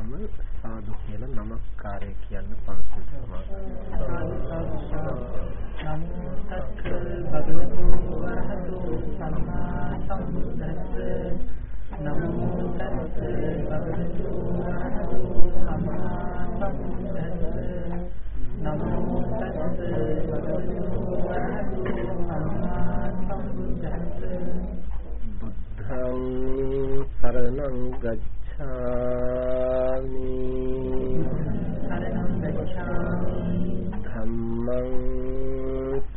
වහාම සාදු කියලා নমස්කාරය කියන්න පන්සල් සමාදන්. නමෝ තස්ස භගවතු වරහතු සම්මා සම්බුද්දස්ස නමෝ තස්ස භගවතු වරහතු සම්මා සම්බුද්දස්ස නමෝ තස්ස භගවතු වරහතු සම්මා සම්බුද්දස්ස බුද්ධං සරණං ගච්ඡාමි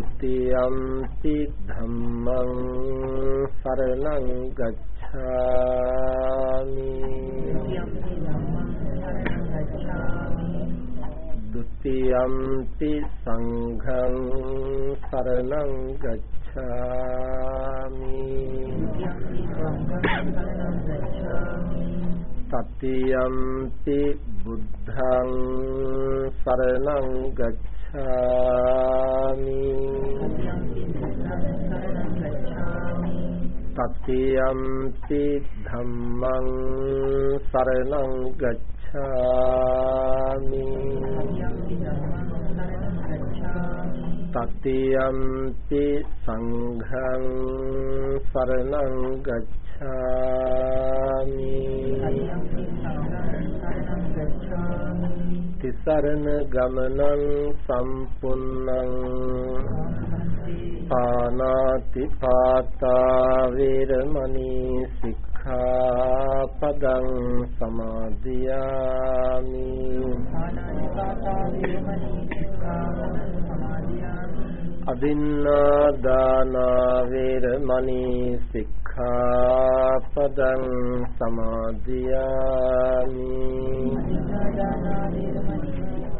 ဒ ුතියම්පි ධම්මං සරණං ගච්ඡාමි ဒ ුතියම්පි සංඝං සරණං ගච්ඡාමි තතියම්පි බුද්ධං සරණං ගච්ඡාමි තතියම්පි ධම්මං සරණං ගච්ඡාමි තතියම්පි සංඝං සරණං ගච්ඡාමි තිසරණ ගමනං සම්පුන්නං පානාති පාතා වේරමණී සික්ඛාපදං සමාදියාමි. අදින්නා දාන වේරමණී සික්ඛාපදං සමාදියාමි.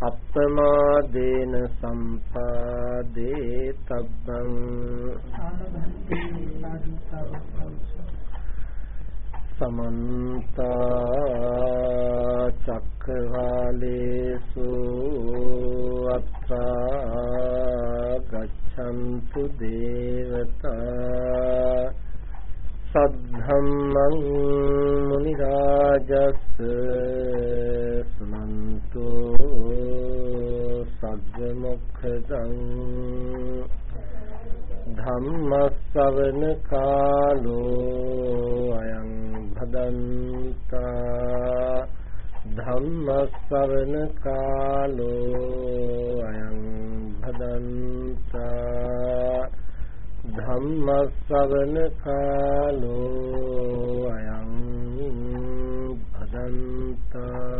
අප්පමාදේන සම්පාදේ තබ්බං සමන්ත චක්කවාලේසු අත්‍රා ගච්ඡන්තු දේවතා සද්ධම්මං මුනි රාජස් සුනන්තු සග්ග මොක්ඛදං ධම්මස්සවන කාලෝ අයං භදන්තා ධම්මස්සවන කාලෝ අයං භදන්තා ධම්මස්සවන කාලෝ අයං භදන්තා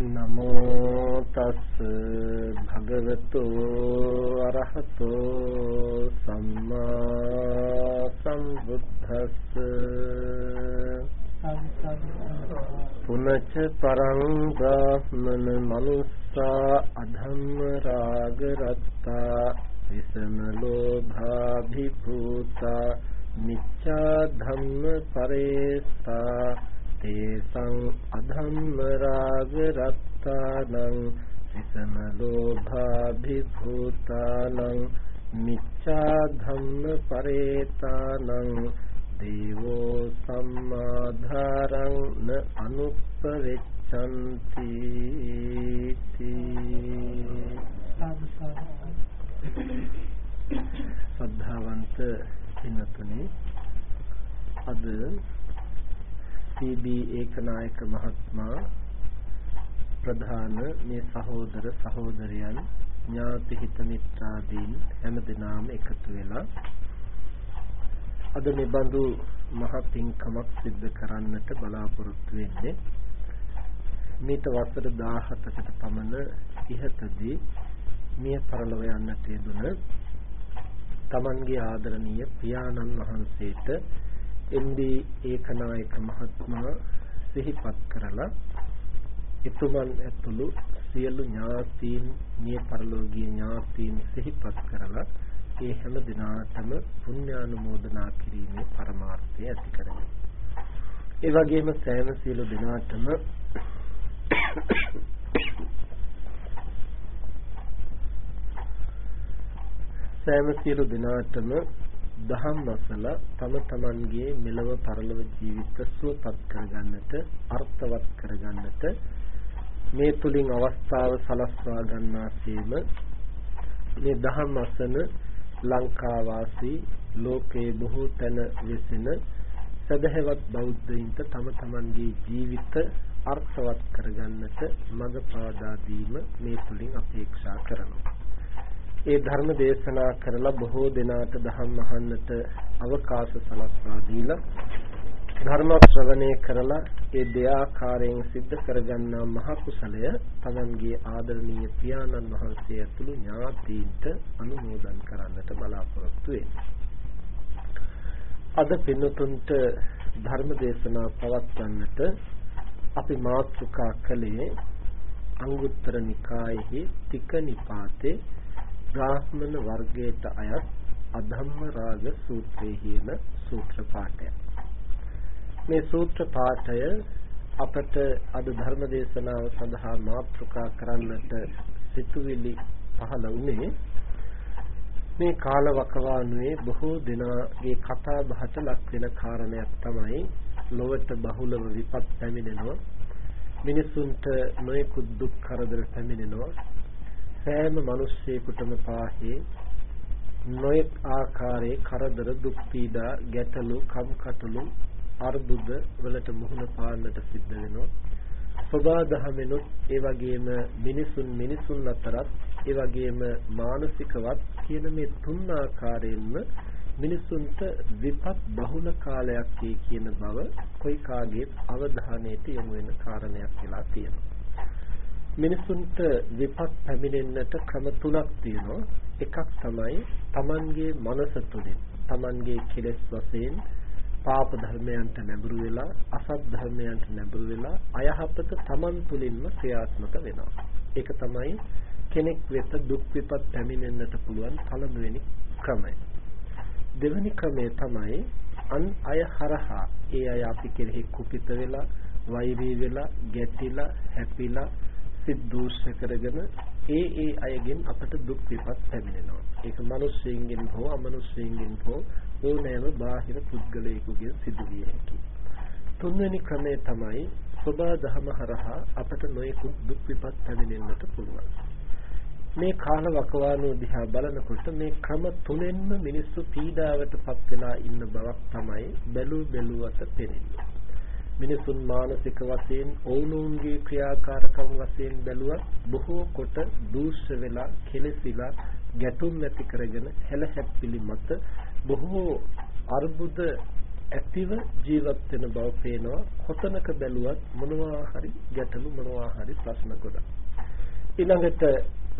නමෝ තස් භගවතු අරහතෝ සම්මා සම්බුද්දස්ස පුනච පරං බ්‍රාහ්මන මනුස්සා අධම්ම රාග රත්තා විසම ලෝභා භිභූතා මිච්ඡා ධම්ම පරේස්තා තේසං අධම්ම රාග රත්තානං විසම ලෝභා භිභූතානං මිච්ඡා ධම්ම පරේතානං දේවෝ සම්මාධාරං න අනුප්පවෙච්ඡන්ති සද්ධාවන්ත පින්තුනි අද සීබී ඒකනායක මහත්මයා ප්‍රධාන මේ සහෝදර සහෝදරයන් ඥාති හිත මිත්‍රාදීන් හැමදෙනාම එකතු වෙලා අද මේ බඳු මහ පිංකමක් සිද්ධ කරන්නට බලාපොරොත්තු වෙන්නේ. මේත වසර 17කට පමණ ඉහතදී මිය පරලොව යන්නට යෙදුන තමන්ගේ ආදරණීය පියාණන් වහන්සේට එම්.ඩී. ඒකනායක මහත්මයා සිහිපත් කරලා එතුමන් ඇතුළු සියලු ඥාතීන් මිය පරලෝකීය ඥාතීන් සිහිපත් කරලා ඒ හැම දිනාටම පුණ්‍යානුමෝදනා කිරීමේ පරමාර්ථය ඇති කරගන්න. ඒ වගේම සෑම සියලු දිනාටම සෑම සියලු දිනාටම දහම් අසල තම තමන්ගේ මෙලව පරලොව ජීවිත සුවපත් කරගන්නට අර්ථවත් කරගන්නට මේ තුලින් අවස්ථාව සලස්වා ගන්නාseම මේ දහම් අසන ලංකා වාසී ලෝකයේ බොහෝ තැන වෙසෙන සදහැවත් බෞද්ධයින්ට තම තමන්ගේ ජීවිත අර්ථවත් කරගන්නට මඟ පාදා දීම මේ තුලින් අපේක්ෂා කරනවා. ඒ ධර්ම දේශනා කරලා බොහෝ දෙනාට ධම්ම අහන්නට අවකාශ සලස්වා දීලා ධර්ම ශ්‍රවණය කරලා ඒ දෙආකාරයෙන් සිද්ධ කරගන්නා මහ කුසලය තමන්ගේ ආදරණීය පියාණන් වහන්සේ ඇතුළු ඥාතීන්ට අනුමෝදන් කරන්නට බලාපොරොත්තු අද පින්නතුන්ට ධර්ම දේශනා පවත්වන්නට අපි මාතෘකා කළේ අංගුත්තර නිකායෙහි තික නිපාතේ බ්‍රාහ්මණ වර්ගයට අයත් අධම්ම රාග සූත්‍රයේ සූත්‍ර පාඨය. මේ සූත්‍ර පාඨය අපට අද ධර්ම දේශනාව සඳහා මාතෘකා කරන්නට සිතුවිලි පහළ වුණේ මේ කාලවකවානුවේ බොහෝ දෙනාගේ කතා බහට ලක් වෙන කාරණයක් තමයි ලොවට බහුලව විපත් පැමිණෙනවා මිනිසුන්ට නොයෙකුත් දුක් කරදර පැමිණෙනවා සෑම මිනිස්සෙකුටම පාහේ නොයෙක් ආකාරයේ කරදර දුක් පීඩා ගැටලු කම්කටොළු අර්බුද වලට මුහුණ පාන්නට සිද්ධ වෙනවා. සබා දහමෙනුත් ඒ වගේම මිනිසුන් මිනිසුන් අතරත් ඒ වගේම මානසිකවත් කියන මේ තුන් ආකාරයෙන්ම මිනිසුන්ට විපත් බහුල කාලයක් කියන බව කොයි කාගේ අවධානයට යොමු වෙන කාරණයක් වෙලා තියෙනවා. මිනිසුන්ට විපත් පැමිණෙන්නට ක්‍රම තුනක් තියෙනවා. එකක් තමයි Tamanගේ මනස තුළින් Tamanගේ කෙලෙස් වශයෙන් පාප ධර්මයන්ට නැඹුරු වෙලා අසත් ධර්මයන්ට නැඹුරු වෙලා අයහපත Taman තුලින්ම ක්‍රියාත්මක වෙනවා. ඒක තමයි කෙනෙක් වෙත දුක් විපත් පැමිණෙන්නට පුළුවන් පළමුවෙනි ක්‍රමය. දෙවෙනි ක්‍රමය තමයි අන් අය හරහා ඒ අය අපි කෙරෙහි කුපිත වෙලා වෛරී වෙලා ගැටිලා හැපිලා සිද්දූෂ්‍ය කරගෙන ඒ ඒ අයගෙන් අපට දුක් විපත් පැමිණෙනවා. ඒක මිනිස්සුන්ගෙන් හෝ අමනුෂ්‍යයන්ගෙන් හෝ ඕනෑම බාහිර පුද්ගලයෙකුගෙන් සිදුවිය හැකියි. තුන්වෙනි ක්‍රමය තමයි සබා දහම හරහා අපට නොයෙකුත් දුක් විපත් පැමිණෙන්නට පුළුවන්. මේ කාල වකවානුව දිහා බලනකොට මේ ක්‍රම තුනෙන්ම මිනිස්සු පීඩාවටපත් වෙලා ඉන්න බවක් තමයි බැලූ බැලුවට පේන්නේ. මිනිසුන් මානසික වශයෙන් ඔවුනොවුන්ගේ ක්‍රියාකාරකම් වශයෙන් බැලුවත් බොහෝ කොට දූෂ්‍ය වෙලා කෙලෙසිලා ගැටුම් ඇති කරගෙන හැලහැප්පිලි මත බොහෝ අර්බුද ඇතිව ජීවත් වෙන බව පේනවා. කොතනක බැලුවත් මොනවා හරි ගැටලු මොනවා හරි ප්‍රශ්න ගොඩක්. ඊළඟට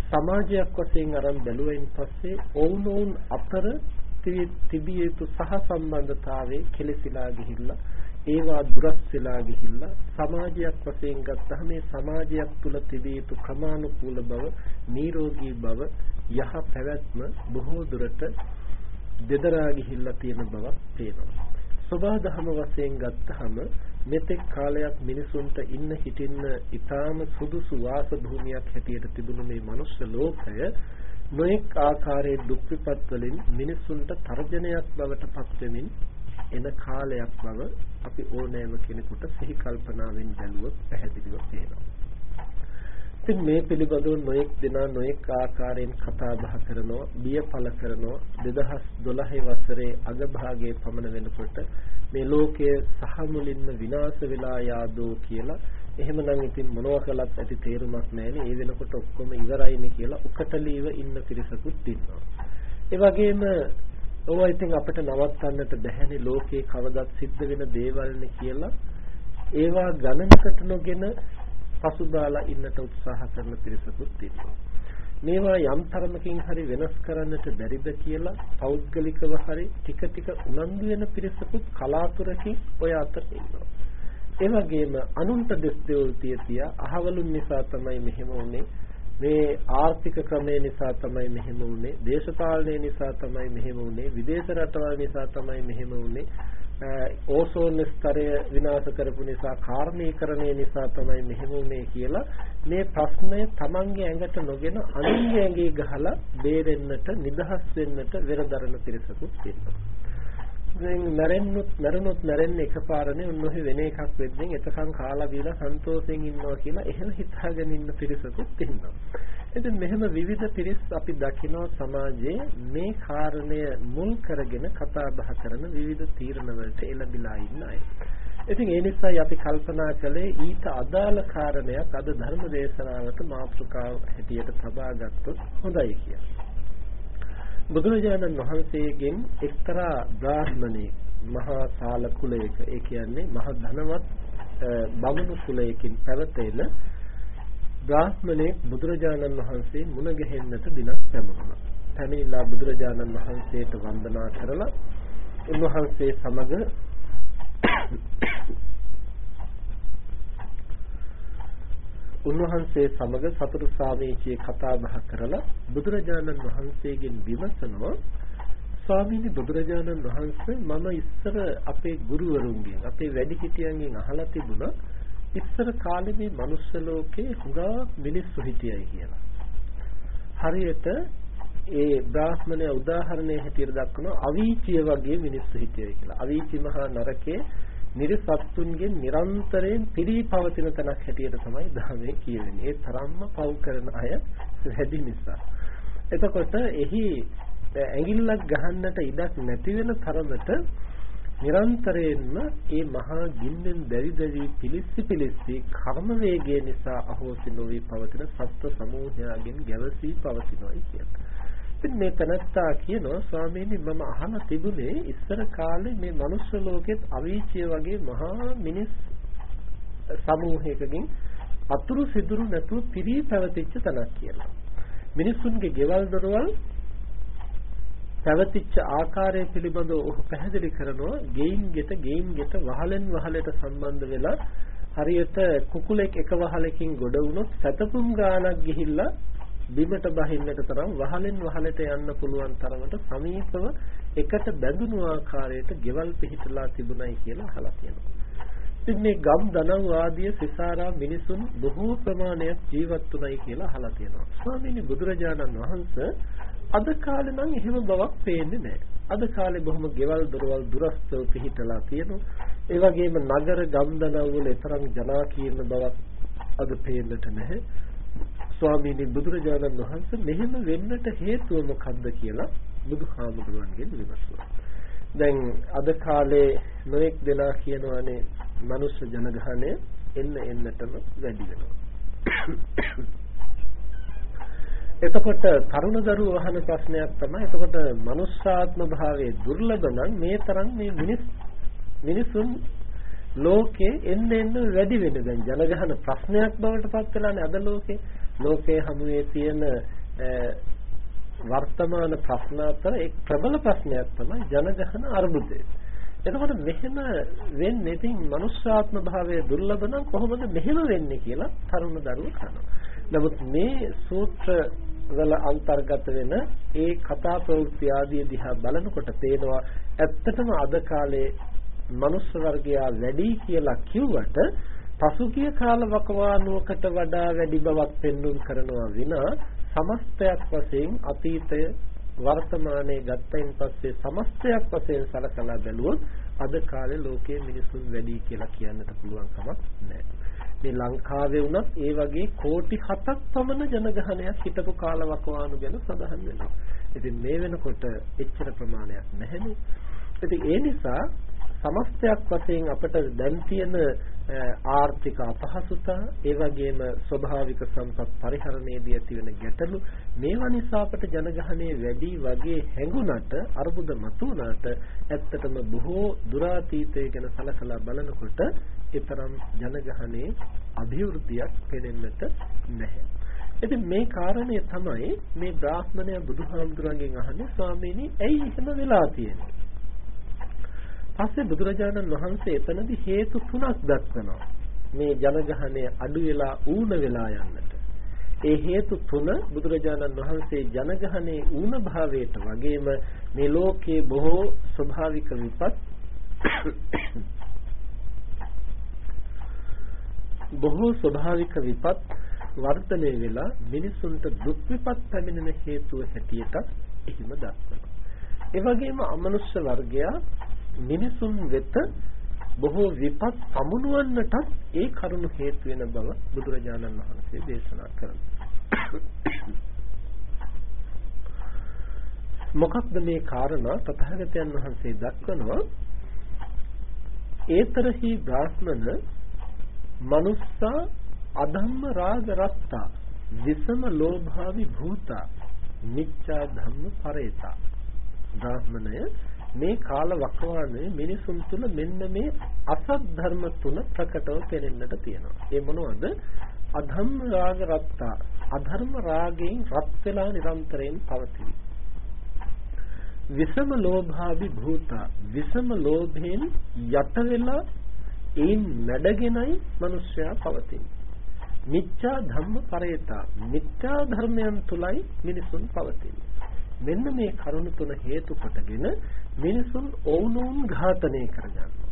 සමාජයක් වශයෙන් අරන් බැලුවෙන් පස්සේ ඔවුනොවුන් අතර තිබිය යුතු සහ සම්බන්ධතාවයේ කෙලෙසිලා ගිහිල්ලා ඒවා දුරස් වෙලා ගිහිල්ලා සමාජයක් වශයෙන් ගත්තහම මේ සමාජයක් තුල තිබිය යුතු ක්‍රමානුකූල බව, නිරෝගී බව, යහ පැවැත්ම බොහෝ දුරට දෙදරා ගිහිල්ලා තියෙන බවක් පේනවා. සබහා දහම වශයෙන් ගත්තහම මෙතෙක් කාලයක් මිනිසුන්ට ඉන්න හිටින්න ඊටාම සුදුසු වාස භූමියක් හැටියට තිබුණු මේ මනුෂ්‍ය ලෝකය නොඑක් ආකාරයේ දුක් විපත් වලින් මිනිසුන්ට තර්ජනයක් බවට පත් වෙමින් එන කාලයක් බව අපි ඕනෑම කෙනෙකුට සිහි කල්පනාවෙන් බැලුවොත් පැහැදිලිව පේනවා. ඉතින් මේ පිළිබඳව නොඑක් දෙනා නොඑක් ආකාරයෙන් කතා බහ කරනවා, බිය පළ කරනවා. 2012 වසරේ අගභාගයේ පමණ වෙනකොට මේ ලෝකය සහ මුලින්ම විනාශ වෙලා යාදෝ කියලා එහෙමනම් ඉතින් මොනවා කළත් ඇති තේරුමක් නැහැනේ. ඒ වෙනකොට ඔක්කොම ඉවරයිනේ කියලා උකටලීව ඉන්න පිරිසකුත් ඉන්නවා. ඒ වගේම ඕවා ඉතින් අපිට නවත්තන්නට බැහැනේ ලෝකේ කවදත් සිද්ධ වෙන දේවල්නේ කියලා ඒවා ගණනකට නොගෙන පසුබාලා ඉන්නට උත්සාහ කරන පිරිසකුත් ඉන්නවා. මේවා යම් තරමකින් හරි වෙනස් කරන්නට බැරිද කියලා පෞද්ගලිකව හරි ටික ටික උනන්දු වෙන පිරිසකුත් කලාතුරකින් ඔය අතර ඉන්නවා. ඒ වගේම අනුන්ට දෙස් දෙවල් තිය අහවලුන් නිසා තමයි මෙහෙම වුනේ මේ ආර්ථික ක්‍රමය නිසා තමයි මෙහෙම වුනේ දේශපාලනය නිසා තමයි මෙහෙම වුනේ විදේශ රටවල් නිසා තමයි මෙහෙම වුනේ. ඕසෝන් ස්තරය විනාශ කරපු නිසා කාර්මීකරණය නිසා තමයි මෙහෙම වුනේ කියලා මේ ප්‍රශ්නය Tamange ඇඟට නොගෙන අනුන්ගේ ඇඟේ ගහලා බේරෙන්නට නිදහස් වෙන්නට වෙරදරන පිරිසකුත් ඉන්නවා. දැන් මැරෙන්නොත් මැරුණොත් මැරෙන්නේ එකපාරනේ උන්නොහි වෙන එකක් වෙද්දී එතකන් කාලා බීලා සන්තෝෂයෙන් ඉන්නවා කියලා එහෙම හිතාගෙන ඉන්න පිරිසකුත් ඉන්නවා. ඉතින් මෙහෙම විවිධ පිරිස් අපි දකිනවා සමාජයේ මේ කාරණය මුල් කරගෙන කතා බහ කරන විවිධ තීරණ වලට එළඹිලා ඉන්න අය. ඉතින් ඒ නිසායි අපි කල්පනා කළේ ඊට අදාළ කාරණයක් අද ධර්ම දේශනාවට මාතෘකාව හැටියට තබා ගත්තොත් හොඳයි කියලා. බුදුරජාණන් වහන්සේගෙන් එක්තරා බ්‍රාහ්මණෙක් මහා සාල කුලයක ඒ කියන්නේ මහ ධනවත් බමුණු කුලයකින් පැවතෙන බ්‍රාහ්මණෙක් බුදුරජාණන් වහන්සේ මුණ ගැහෙන්නට දිනක් පැමුණා. පැමිණිලා බුදුරජාණන් වහන්සේට වන්දනා කරලා උන්වහන්සේ සමග උන්වහන්සේ සමග සතුරු සාමීචියේ කතා බහ කරලා බුදුරජාණන් වහන්සේගෙන් විමසනවා ස්වාමීනි බුදුරජාණන් වහන්සේ මම ඉස්සර අපේ ගුරුවරුන්ගෙන් අපේ වැඩිහිටියන්ගෙන් අහලා තිබුණා ඉස්සර කාලේ මේ මනුස්ස ලෝකේ හුඟා මිනිස්සු හිටියයි කියලා. හරියට ඒ බ්‍රාහ්මණය උදාහරණයක් හැටියට දක්වනවා අවීචිය වගේ මිනිස්සු හිටියයි කියලා. අවීචි මහා නරකයේ නිර්සත්තුන්ගෙන් නිරන්තරයෙන් පිරී පවතින තැනක් හැටියට තමයි ධර්මයේ කියවෙන්නේ. ඒ තරම්ම පව් කරන අය වැඩි නිසා. එතකොට එහි ඇඟිල්ලක් ගහන්නට ඉඩක් නැති වෙන තරමට නිරන්තරයෙන්ම මේ මහා ගින්නෙන් දැවි දැවි පිලිස්සි පිලිස්සි කර්ම වේගය නිසා අහෝසි නොවි පවතින සත්ව සමූහයන්ගෙන් ගැවසී පවතිනවායි කියන්නේ. ඉතින් මේ තනත්තා කියනවා ස්වාමීනි මම අහලා තිබුණේ ඉස්සර කාලේ මේ මනුස්ස ලෝකෙත් අවීචිය වගේ මහා මිනිස් සමූහයකකින් අතුරු සිදුරු නැතුව පිරී පැවතිච්ච තැනක් කියලා. මිනිසුන්ගේ ගෙවල් දොරවල් පැවතිච්ච ආකාරය පිළිබඳව ඔහු පැහැදිලි කරනවා ගෙයින් ගෙට ගෙයින් ගෙට වහලෙන් වහලට සම්බන්ධ වෙලා හරියට කුකුලෙක් එක වහලකින් ගොඩ වුණොත් සතපුම් ගානක් ගිහිල්ලා බිමට බහින්නට තරම් වහලෙන් වහලට යන්න පුළුවන් තරමට සමීපව එකට බැඳුණු ආකාරයට ගෙවල් පිහිටලා තිබුණයි කියලා අහලා තියෙනවා. ඉතින් මේ ගම් දනව් ආදී සිසාරා මිනිසුන් බොහෝ ප්‍රමාණයක් ජීවත් වුණයි කියලා අහලා තියෙනවා. ස්වාමීනි බුදුරජාණන් වහන්සේ අද කාලේ නම් එහෙම බවක් පේන්නේ නැහැ. අද කාලේ බොහොම ගෙවල් දොරවල් දුරස්තව පිහිටලා තියෙනවා. ඒ වගේම නගර ගම් දනව් වල තරම් ජනාකීර්ණ බවක් අද පේන්නට නැහැ. ස්වාමීනි බුදුරජාණන් වහන්සේ මෙහෙම වෙන්නට හේතුව මොකක්ද කියලා බුදුහාමුදුරන්ගෙන් විමසුවා. දැන් අද කාලේ නොඑක් දෙනා කියනවානේ මනුස්ස ජනගහනය එන්න එන්නටම වැඩි වෙනවා. එතකොට තරුණ දරුවෝ අහන ප්‍රශ්නයක් තමයි එතකොට මනුස්සාත්ම භාවයේ දුර්ලභ නම් මේ තරම් මේ මිනිස් මිනිසුන් ලෝකේ එන්න එන්න වැඩි වෙන දැන් ජනගහන ප්‍රශ්නයක් බවට පත් වෙලානේ අද ලෝකේ ලෝකයේ හමුවේ තියෙන වර්තමාන ප්‍රශ්න අතර එක් ප්‍රබල ප්‍රශ්නයක් තමයි ජනගහන අර්බුදය. එතකොට මෙහෙම වෙන්නේ ඉතින් මනුෂ්‍යාත්ම භාවයේ දුර්ලභ නම් කොහොමද මෙහෙම වෙන්නේ කියලා තරුණ දරුවෝ කරනවා. නමුත් මේ සූත්‍ර වල අන්තර්ගත වෙන ඒ කතා ප්‍රවෘත්ති ආදී දිහා බලනකොට පේනවා ඇත්තටම අද කාලේ මනුස්ස වර්ගයා වැඩි කියලා කිව්වට පසුගිය කාල වකවානුවකට වඩා වැඩි බවක් පෙන්වුම් කරනවා විනා සමස්තයක් වශයෙන් අතීතය වර්තමානයේ ගත්තයින් පස්සේ සමස්තයක් වශයෙන් සලකලා බැලුවොත් අද කාලේ ලෝකයේ මිනිසුන් වැඩි කියලා කියන්නට පුළුවන් කමක් නැහැ. මේ ලංකාවේ වුණත් ඒ වගේ කෝටි 7ක් පමණ ජනගහනයක් හිටපු කාලවකවානු ගැන සඳහන් වෙනවා. ඉතින් මේ වෙනකොට එච්චර ප්‍රමාණයක් නැහැනේ. ඉතින් ඒ නිසා සමස්තයක් වශයෙන් අපිට දැන් තියෙන ආර්ථික අපහසුතා ඒ වගේම ස්වභාවික සම්පත් පරිහරණයේදී ඇති වෙන ගැටලු මේවා නිසා අපට ජනගහනය වැඩි වගේ හැඟුණට අරුබුද මතුවනට ඇත්තටම බොහෝ දුරාතීතය ගැන සලකලා බලනකොට ඒතරම් ජනගහනයේ අභිවෘද්ධියක් පෙනෙන්නට නැහැ. ඉතින් මේ කාරණය තමයි මේ බ්‍රාහ්මණය බුදුහාමුදුරන්ගෙන් අහන්නේ ස්වාමීනි ඇයි එහෙම වෙලා තියෙන්නේ? පස්සේ බුදුරජාණන් වහන්සේ එතනදි හේතු තුනක් දක්වනවා. මේ ජනගහනය අඩු වෙලා ඌන වෙලා යන්නට. ඒ හේතු තුන බුදුරජාණන් වහන්සේ ජනගහනයේ ඌන භාවයට වගේම මේ ලෝකයේ බොහෝ ස්වභාවික විපත් බොහෝ ස්වභාවික විපත් වර්ධනය වෙලා මිනිසුන්ට දුක් විපත් පැමිණෙන හේතුව හැටියට එහෙම දක්වනවා. ඒ වගේම අමනුෂ්‍ය වර්ගයා මිනිසුන් වෙත බොහෝ විපත් පමුණුවන්නටත් ඒ කරුණු හේතු වෙන බව බුදුරජාණන් වහන්සේ දේශනා කරනවා. මොකක්ද මේ කාරණා තථාගතයන් වහන්සේ දක්වනවා ඒතරහි බ්‍රාහ්මණ මනුස්සා අධම්ම රාග රත්තා විසම ලෝභාවි භූතා නිච්ඡා ධම්ම පරේතා බ්‍රාහ්මණය මේ කාල වකවානුවේ මිනිසුන් තුළ මෙන්න මේ අසත් ධර්ම තුන ප්‍රකටව පෙනෙන්නට තියෙනවා. ඒ මොනවද? අධම්ම රාග රත්තා. අධර්ම රාගයෙන් රත් වෙලා නිරන්තරයෙන් පවතින. විසම ලෝභාභි භූතා. විසම ලෝභයෙන් යට වෙලා ඒන් නැඩගෙනයි මිනිස්සයා පවතින්නේ. මිච්ඡා ධම්ම පරේතා. මිච්ඡා ධර්මයන් තුලයි මිනිසුන් පවතින්නේ. මෙන්න මේ කරුණ තුන හේතු කොටගෙන මිනිසුන් ඔවුනොවුන් ඝාතනය කරගන්නවා.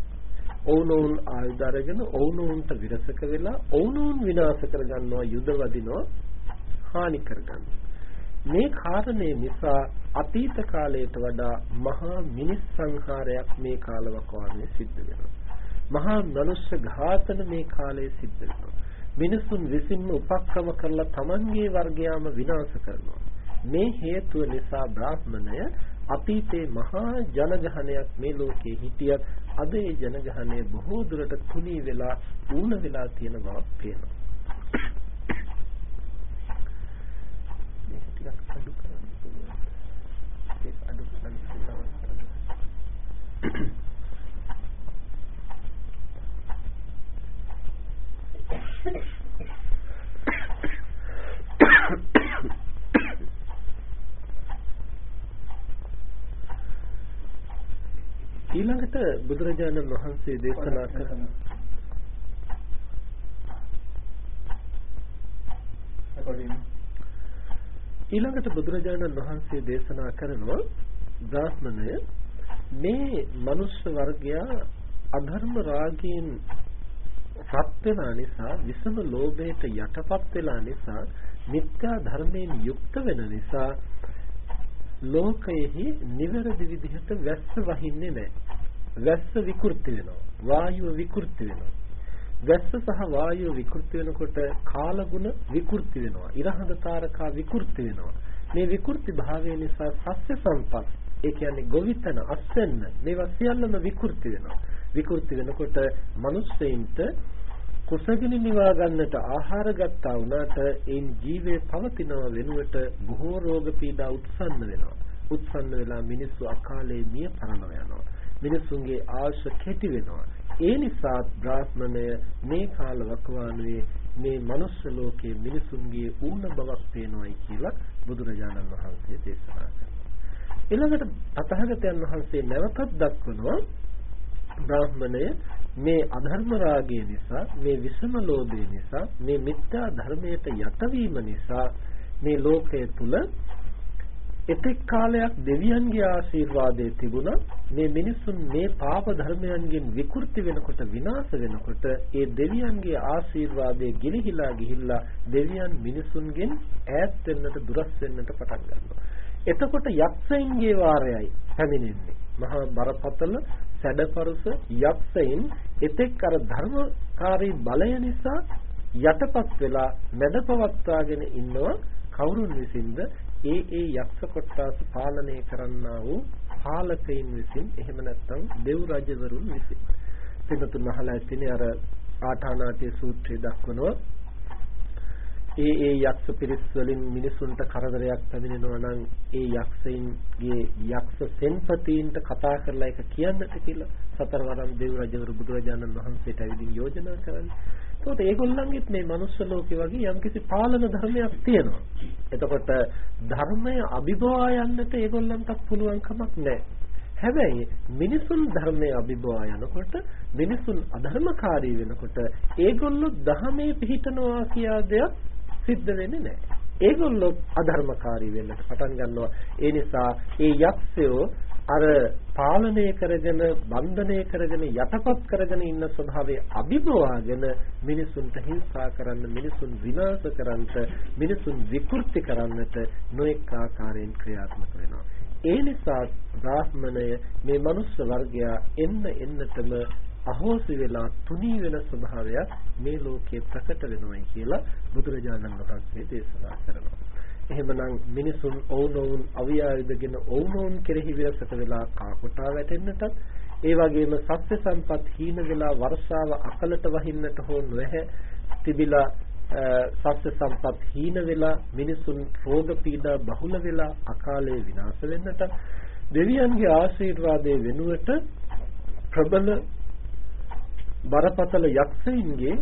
ඔවුනොවුන් ආයුධ අරගෙන ඔවුනොවුන්ට විරසක වෙලා ඔවුනොවුන් විනාශ කරගන්නවා යුද වදිනවා හානි කරගන්නවා. මේ කාරණේ නිසා අතීත කාලයට වඩා මහා මිනිස් සංහාරයක් මේ කාලවකවානුවේ සිද්ධ වෙනවා. මහා මනුෂ්‍ය ඝාතන මේ කාලයේ සිද්ධ වෙනවා. මිනිසුන් විසින්ම උපක්‍රම කරලා Tamanගේ වර්ගයාම විනාශ කරනවා. මේ හේතුව නිසා බ්‍රාහ්මණය අතීතේ මහා ජනගහනයක් මේ ලෝකේ හිටියත් අද ඒ ජනගහනය බොහෝ දුරට තුනී වෙලා ඌන වෙලා තියෙන බවක් පේනවා. මේක ටිකක් අඩු කරන්න පුළුවන්. ඒක අඩු කරන්න පුළුවන්. ඊළඟට බුදුරජාණන් වහන්සේ දේශනා කරන ඊළඟට බුදුරජාණන් වහන්සේ දේශනා කරනවා බ්‍රාහ්මණය මේ මනුෂ්‍ය වර්ගයා අධර්ම රාගයෙන් රත් වෙනා නිසා විසම ලෝභයට යටපත් වෙලා නිසා මිත්‍යා ධර්මයෙන් යුක්ත වෙන නිසා ලෝකයෙහි නිවැරදි විදිහට වැස්ස වහින්නේ නැහැ. වැස්ස විකෘති වෙනවා. වායුව විකෘති වෙනවා. වැස්ස සහ වායුව විකෘති වෙනකොට කාලගුණ විකෘති වෙනවා. ඉරහඳ තාරකා විකෘති වෙනවා. මේ විකෘති භාවය නිසා සස්්‍ය සම්පත් ඒ කියන්නේ ගොවිතන අස්වෙන්න මේවා සියල්ලම විකෘති වෙනවා. විකෘති වෙනකොට මිනිස්සෙයින්ට කුසගිනි නිවා ගන්නට ආහාර ගත්තා වුණාට ඒන් ජීවේ පවතිනව වෙනුවට බොහෝ රෝග පීඩා උත්සන්න වෙනවා. උත්සන්න වෙලා මිනිස්සු අකාලේ මිය පරලව යනවා. මිනිසුන්ගේ ආශ කෙටි වෙනවා. ඒ නිසා බ්‍රාහ්මණය මේ කාල වකවානුවේ මේ මනුස්ස ලෝකයේ මිනිසුන්ගේ ඌන බවක් පේනවායි කියලා බුදුරජාණන් වහන්සේ දේශනා කරනවා. ඊළඟට අතහගතයන් වහන්සේ නැවතත් දක්වනවා බ්‍රාහ්මණය මේ අධර්ම රාගය නිසා මේ විෂම ලෝභය නිසා මේ මිත්‍යා ධර්මයට යටවීම නිසා මේ ලෝකය තුල එතෙක් කාලයක් දෙවියන්ගේ ආශිර්වාදයේ තිබුණා. මේ මිනිසුන් මේ පාප ධර්මයන්ගෙන් විකෘති වෙනකොට විනාශ වෙනකොට ඒ දෙවියන්ගේ ආශිර්වාදයේ ගිලිහිලා ගිහිල්ලා දෙවියන් මිනිසුන්ගෙන් ඈත් වෙන්නට දුරස් වෙන්නට පටන් ගන්නවා. එතකොට යක්ෂයින්ගේ වාරයයි පැමිණෙන්නේ. මහා බරපතල සැඩපරුස යක්ෂයින් එතෙක් අර ධර්මකාරී බලය නිසා යටපත් වෙලා මැඩපවත්වාගෙන ඉන්නවා. කවුරුන් විසින්ද ඒ ඒ යක්ෂ කොට්ටාස පාලනය කරන්නා වූ පාලකයින් විසින් එහෙම නැත්නම් දෙව් රජවරුන් විසින්. පිටුතුන් අහලා ඇතිනේ අර ආඨානාටිය සූත්‍රය දක්වනවා ඒ ඒ යක්ෂ පිරිස් වලින් මිනිසුන්ට කරදරයක් පැමිණෙනවා නම් ඒ යක්ෂයින්ගේ යක්ෂ සෙන්පතීන්ට කතා කරලා ඒක කියන්නට කියලා සතරවරම් දෙව් රජවරු බුදුරජාණන් වහන්සේට ඇවිදින් යෝජනා කරන්නේ. එතකොට ඒගොල්ලන්ගෙත් මේ මනුස්ස ලෝකේ වගේ යම්කිසි පාලන ධර්මයක් තියෙනවා. එතකොට ධර්මය අභිභවා යන්නට ඒගොල්ලන්ට පුළුවන් කමක් නැහැ. හැබැයි මිනිසුන් ධර්මයේ අභිභවා යනකොට මිනිසුන් අධර්මකාරී වෙනකොට ඒගොල්ලෝ ධර්මයේ පිහිටනවා කියා දෙයක් සිද්ධ වෙන්නේ නැහැ. ඒගොල්ලෝ අධර්මකාරී වෙන්නට පටන් ගන්නවා. ඒ නිසා ඒ යක්ෂයෝ අර පාලනය කරගෙන බන්ධනය කරගෙන යටපත් කරගෙන ඉන්න ස්වභාවය අභිභවාගෙන මිනිසුන්ට හිංසා කරන්න මිනිසුන් විනාශ කරන්නට මිනිසුන් විකෘති කරන්නට නොඑක ආකාරයෙන් ක්‍රියාත්මක වෙනවා ඒ නිසා බ්‍රාහ්මණය මේ මනුස්ස වර්ගයා එන්න එන්නටම අහෝසි වෙලා තුනී වෙන ස්වභාවයක් මේ ලෝකයේ ප්‍රකට වෙනවයි කියලා බුදුරජාණන් වහන්සේ දේශනා කරනවා. එහෙමනම් මිනිසුන් ඔවුනොවුන් අවියායුධගෙන ඔවුනොවුන් කෙරෙහි විරසට වෙලා කාකොටා වැටෙන්නටත් ඒ වගේම සත්‍ය සම්පත් හීන වෙලා වර්ෂාව අකලට වහින්නට හෝ නොහැ තිබිලා සත්‍ය සම්පත් හීන වෙලා මිනිසුන් රෝග පීඩා බහුල වෙලා අකාලේ විනාශ වෙන්නට දෙවියන්ගේ ආශිර්වාදයේ වෙනුවට ප්‍රබල බරපතල යක්ෂයින්ගේ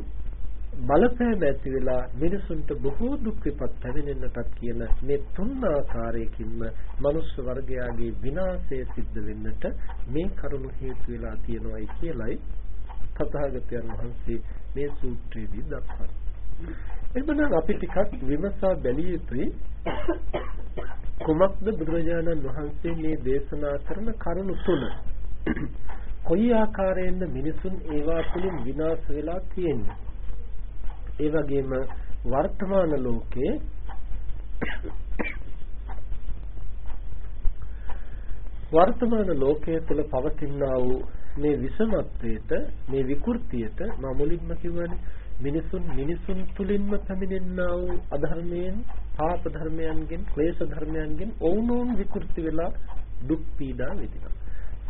බලපෑම ඇති වෙලා මිනිසුන්ට බොහෝ දුක් විපත් පැමිණෙන්නටත් කියන මේ තුන් ආකාරයකින්ම මනුස්ස වර්ගයාගේ විනාශය සිද්ධ වෙන්නට මේ කරුණු හේතු වෙලා තියෙනවායි කියලයි තථාගතයන් වහන්සේ මේ සූත්‍රයේදී දක්වන්නේ. එබැවින් අපි ටිකක් විමසා බැලිය යුතුයි කුමක්ද බුදුරජාණන් වහන්සේ මේ දේශනා කරන කරුණු තුන. කොයි ආකාරයෙන්ද මිනිසුන් ඒවා තුළින් විනාශ වෙලා තියෙන්නේ? ඒ වගේම වර්තමාන ලෝකයේ වර්තමාන ලෝකයේ තුල පවතිනා වූ මේ විෂමත්වයට මේ විකෘතියට මම මුලින්ම කියවනේ මිනිසුන් මිනිසුන් තුලින්ම පැමිණෙනා වූ අධර්මයෙන් පාප ධර්මයන්ගෙන් ක්ලේශ ධර්මයන්ගෙන් ඔවුනොවුන් විකෘති වෙලා දුක් පීඩා විඳිනවා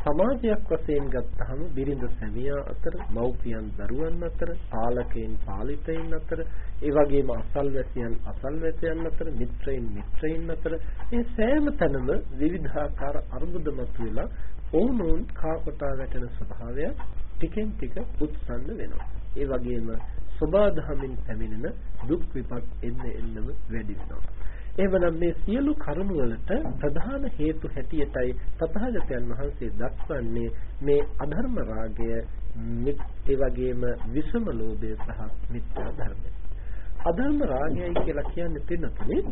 සමාජයක් වශයෙන් ගත්තහම බිරිඳ සැමියා අතර මව්පියන් දරුවන් අතර පාලකයන් පාලිතයින් අතර ඒ වගේම අසල්වැසියන් අසල්වැසියන් අතර මිත්‍රයින් මිත්‍රයින් අතර මේ සෑම තැනම විවිධාකාර අරුබුද මතුවලා ඔවුනොවුන් කාකොටා වැටෙන ස්වභාවය ටිකෙන් ටික උත්සන්න වෙනවා. ඒ වගේම සබාධමින් පැමිණෙන දුක් විපත් එන්න එන්නම වැඩි වෙනවා. එහෙමනම් මේ සියලු කරුණු වලට ප්‍රධාන හේතු හැටියටයි තථාගතයන් වහන්සේ දක්වන්නේ මේ අධර්ම රාගය ඒ වගේම විෂම ලෝභය සහ මිත්‍යා ධර්මය. අධර්ම රාගයයි කියලා කියන්නේ පින්නතුනේ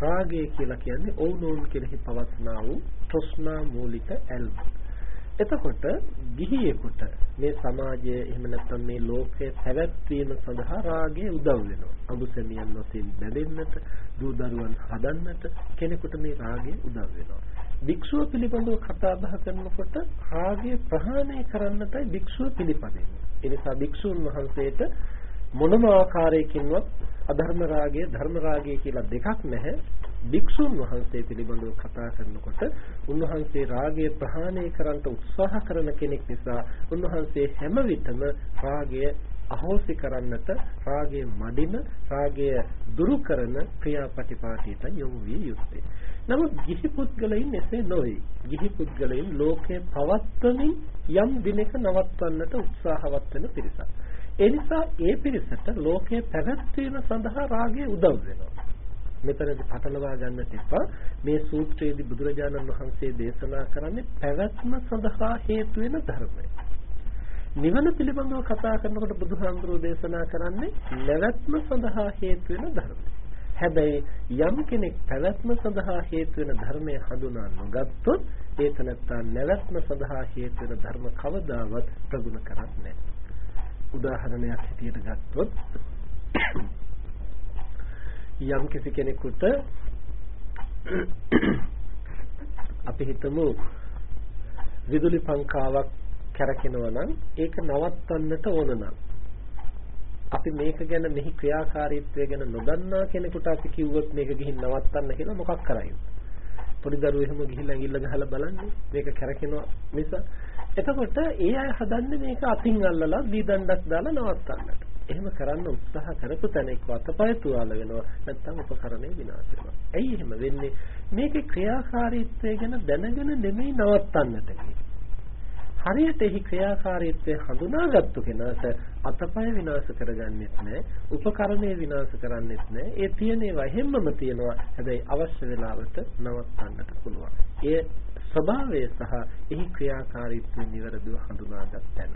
රාගය කියලා කියන්නේ ඔවුනෝන් කෙරෙහි පවස්නා වූ තෘෂ්ණා මූලික ඇල්ම. එතකොට ගිහියෙකුට මේ සමාජයේ එහෙම නැත්නම් මේ ලෝකයේ පැවැත්වීම සඳහා රාගය උදව් වෙනවා. අඹුසැමියන් වශයෙන් බැඳෙන්නට, දූ දරුවන් හදන්නට කෙනෙකුට මේ රාගය උදව් වෙනවා. භික්ෂුව පිළිබඳව කතා බහ කරනකොට රාගය ප්‍රහාණය කරන්නටයි භික්ෂුව පිළිපදින්නේ. ඒ නිසා භික්ෂුන් වහන්සේට මොනම ආකාරයකින්වත් අධර්ම රාගය ධර්ම රාගය කියලා දෙකක් නැහැ. භික්ෂුන් වහන්සේ පිළිබඳව කතා කරනකොට උන්වහන්සේ රාගය ප්‍රහාණය කරන්නට උත්සාහ කරන කෙනෙක් නිසා උන්වහන්සේ හැම විටම රාගය අහෝසි කරන්නට රාගයේ මඩින රාගය දුරු කරන ක්‍රියාපටිපාටියට යොමු විය යුත්තේ. නමුත් ගිහි පුද්ගලයන් එසේ නොවේ. ගිහි පුද්ගලයන් ලෝකේ පවත්වමින් යම් දිනක නවත්වන්නට උත්සාහවත් වෙන පිරිසක්. ඒ නිසා ඒ පිරිසට ලෝකයේ පැවැත්වීම සඳහා රාගය උදව් වෙනවා. මෙතනදී පටලවා ගන්නට එපා. මේ සූත්‍රයේදී බුදුරජාණන් වහන්සේ දේශනා කරන්නේ පැවැත්ම සඳහා හේතු වෙන ධර්මය. නිවන පිළිබඳව කතා කරනකොට බුදුහාමුදුරෝ දේශනා කරන්නේ නැවැත්ම සඳහා හේතු වෙන ධර්මය. හැබැයි යම් කෙනෙක් පැවැත්ම සඳහා හේතු වෙන ධර්මය හඳුනා නොගත්තොත් ඒ තනත්තා නැවැත්ම සඳහා හේතු වෙන ධර්ම කවදාවත් ප්‍රගුණ කරන්නේ නැහැ. උදාහරණයක් හිතියට ගත්තොත් යම් කිසි කෙනෙකුට අපි හිතමු විදුලි පංකාවක් කැරකෙනවා නම් ඒක නවත්තන්නට ඕන නම් අපි මේක ගැන මෙහි ක්‍රියාකාරීත්වය ගැන නොදන්නා කෙනෙකුට අපි කිව්වොත් මේක ගිහින් නවත්තන්න කියලා මොකක් කරයිද? පොඩි දරුවෝ එහෙම ගිහිල්ලා ඇඟිල්ල ගහලා බලන්නේ මේක කැරකෙනවා නිසා. එතකොට ඒ අය හදන්නේ මේක අතින් අල්ලලා දී දණ්ඩක් දාලා නවත්තන්නට. එහෙම කරන්න උත්සාහ කරපු තැනක අතපය තුවාල වෙනවා නැත්නම් උපකරණය විනාශ වෙනවා. ඇයි එහෙම වෙන්නේ? මේකේ ක්‍රියාකාරීත්වය ගැන දැනගෙන නෙමෙයි නවත්තන්නට කියන්නේ. හරියට එහි ක්‍රියාකාරීත්වය හඳුනාගත්තු කෙනාට අතපය විනාශ කරගන්නෙත් නැහැ උපකරණය විනාශ කරන්නෙත් නැහැ ඒ තියෙන ඒවා හැමම තියෙනවා හැබැයි අවශ්‍ය වෙලාවට නවත්තන්නට පුළුවන් ඒ ස්වභාවය සහ එහි ක්‍රියාකාරීත්වය නිවැරදිව හඳුනාගත් තැන.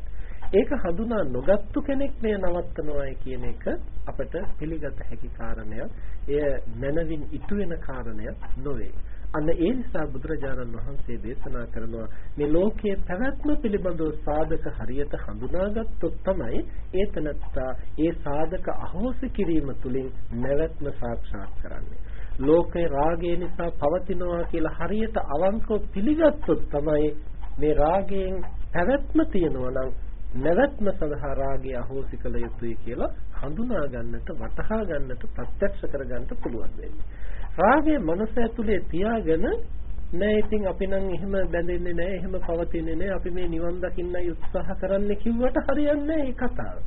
ඒක හඳුනා නොගත්තු කෙනෙක් මේ නවත්තනවායි කියන එක අපට පිළිගත හැකි කාරණයක්. එය මනවින් ඉටු වෙන කාරණයක් නොවේ. අන්න ඒ නිසා බුදුරජාණන් වහන්සේ දේශනා කරනවා මේ ලෝකයේ පැවැත්ම පිළිබඳව සාධක හරියට හඳුනාගත්තොත් තමයි ඒ තනත්තා ඒ සාධක අහෝසි කිරීම තුළින් නැවැත්ම සාක්ෂාත් කරන්නේ. ලෝකේ රාගය නිසා පවතිනවා කියලා හරියට අවංකව පිළිගත්තොත් තමයි මේ රාගයෙන් පැවැත්ම තියනවා නම් නැවැත්ම සඳහා රාගය අහෝසි කළ යුතුයි කියලා හඳුනා ගන්නට වටහා ගන්නට ප්‍රත්‍යක්ෂ කර ගන්නට පුළුවන් වෙන්නේ. රාගය මනස ඇතුලේ තියාගෙන නෑ ඉතින් අපි නම් එහෙම බැඳෙන්නේ නෑ එහෙම පවතින්නේ නෑ අපි මේ නිවන් දකින්නයි උත්සාහ කරන්නේ කිව්වට හරියන්නේ නෑ ඒ කතාව.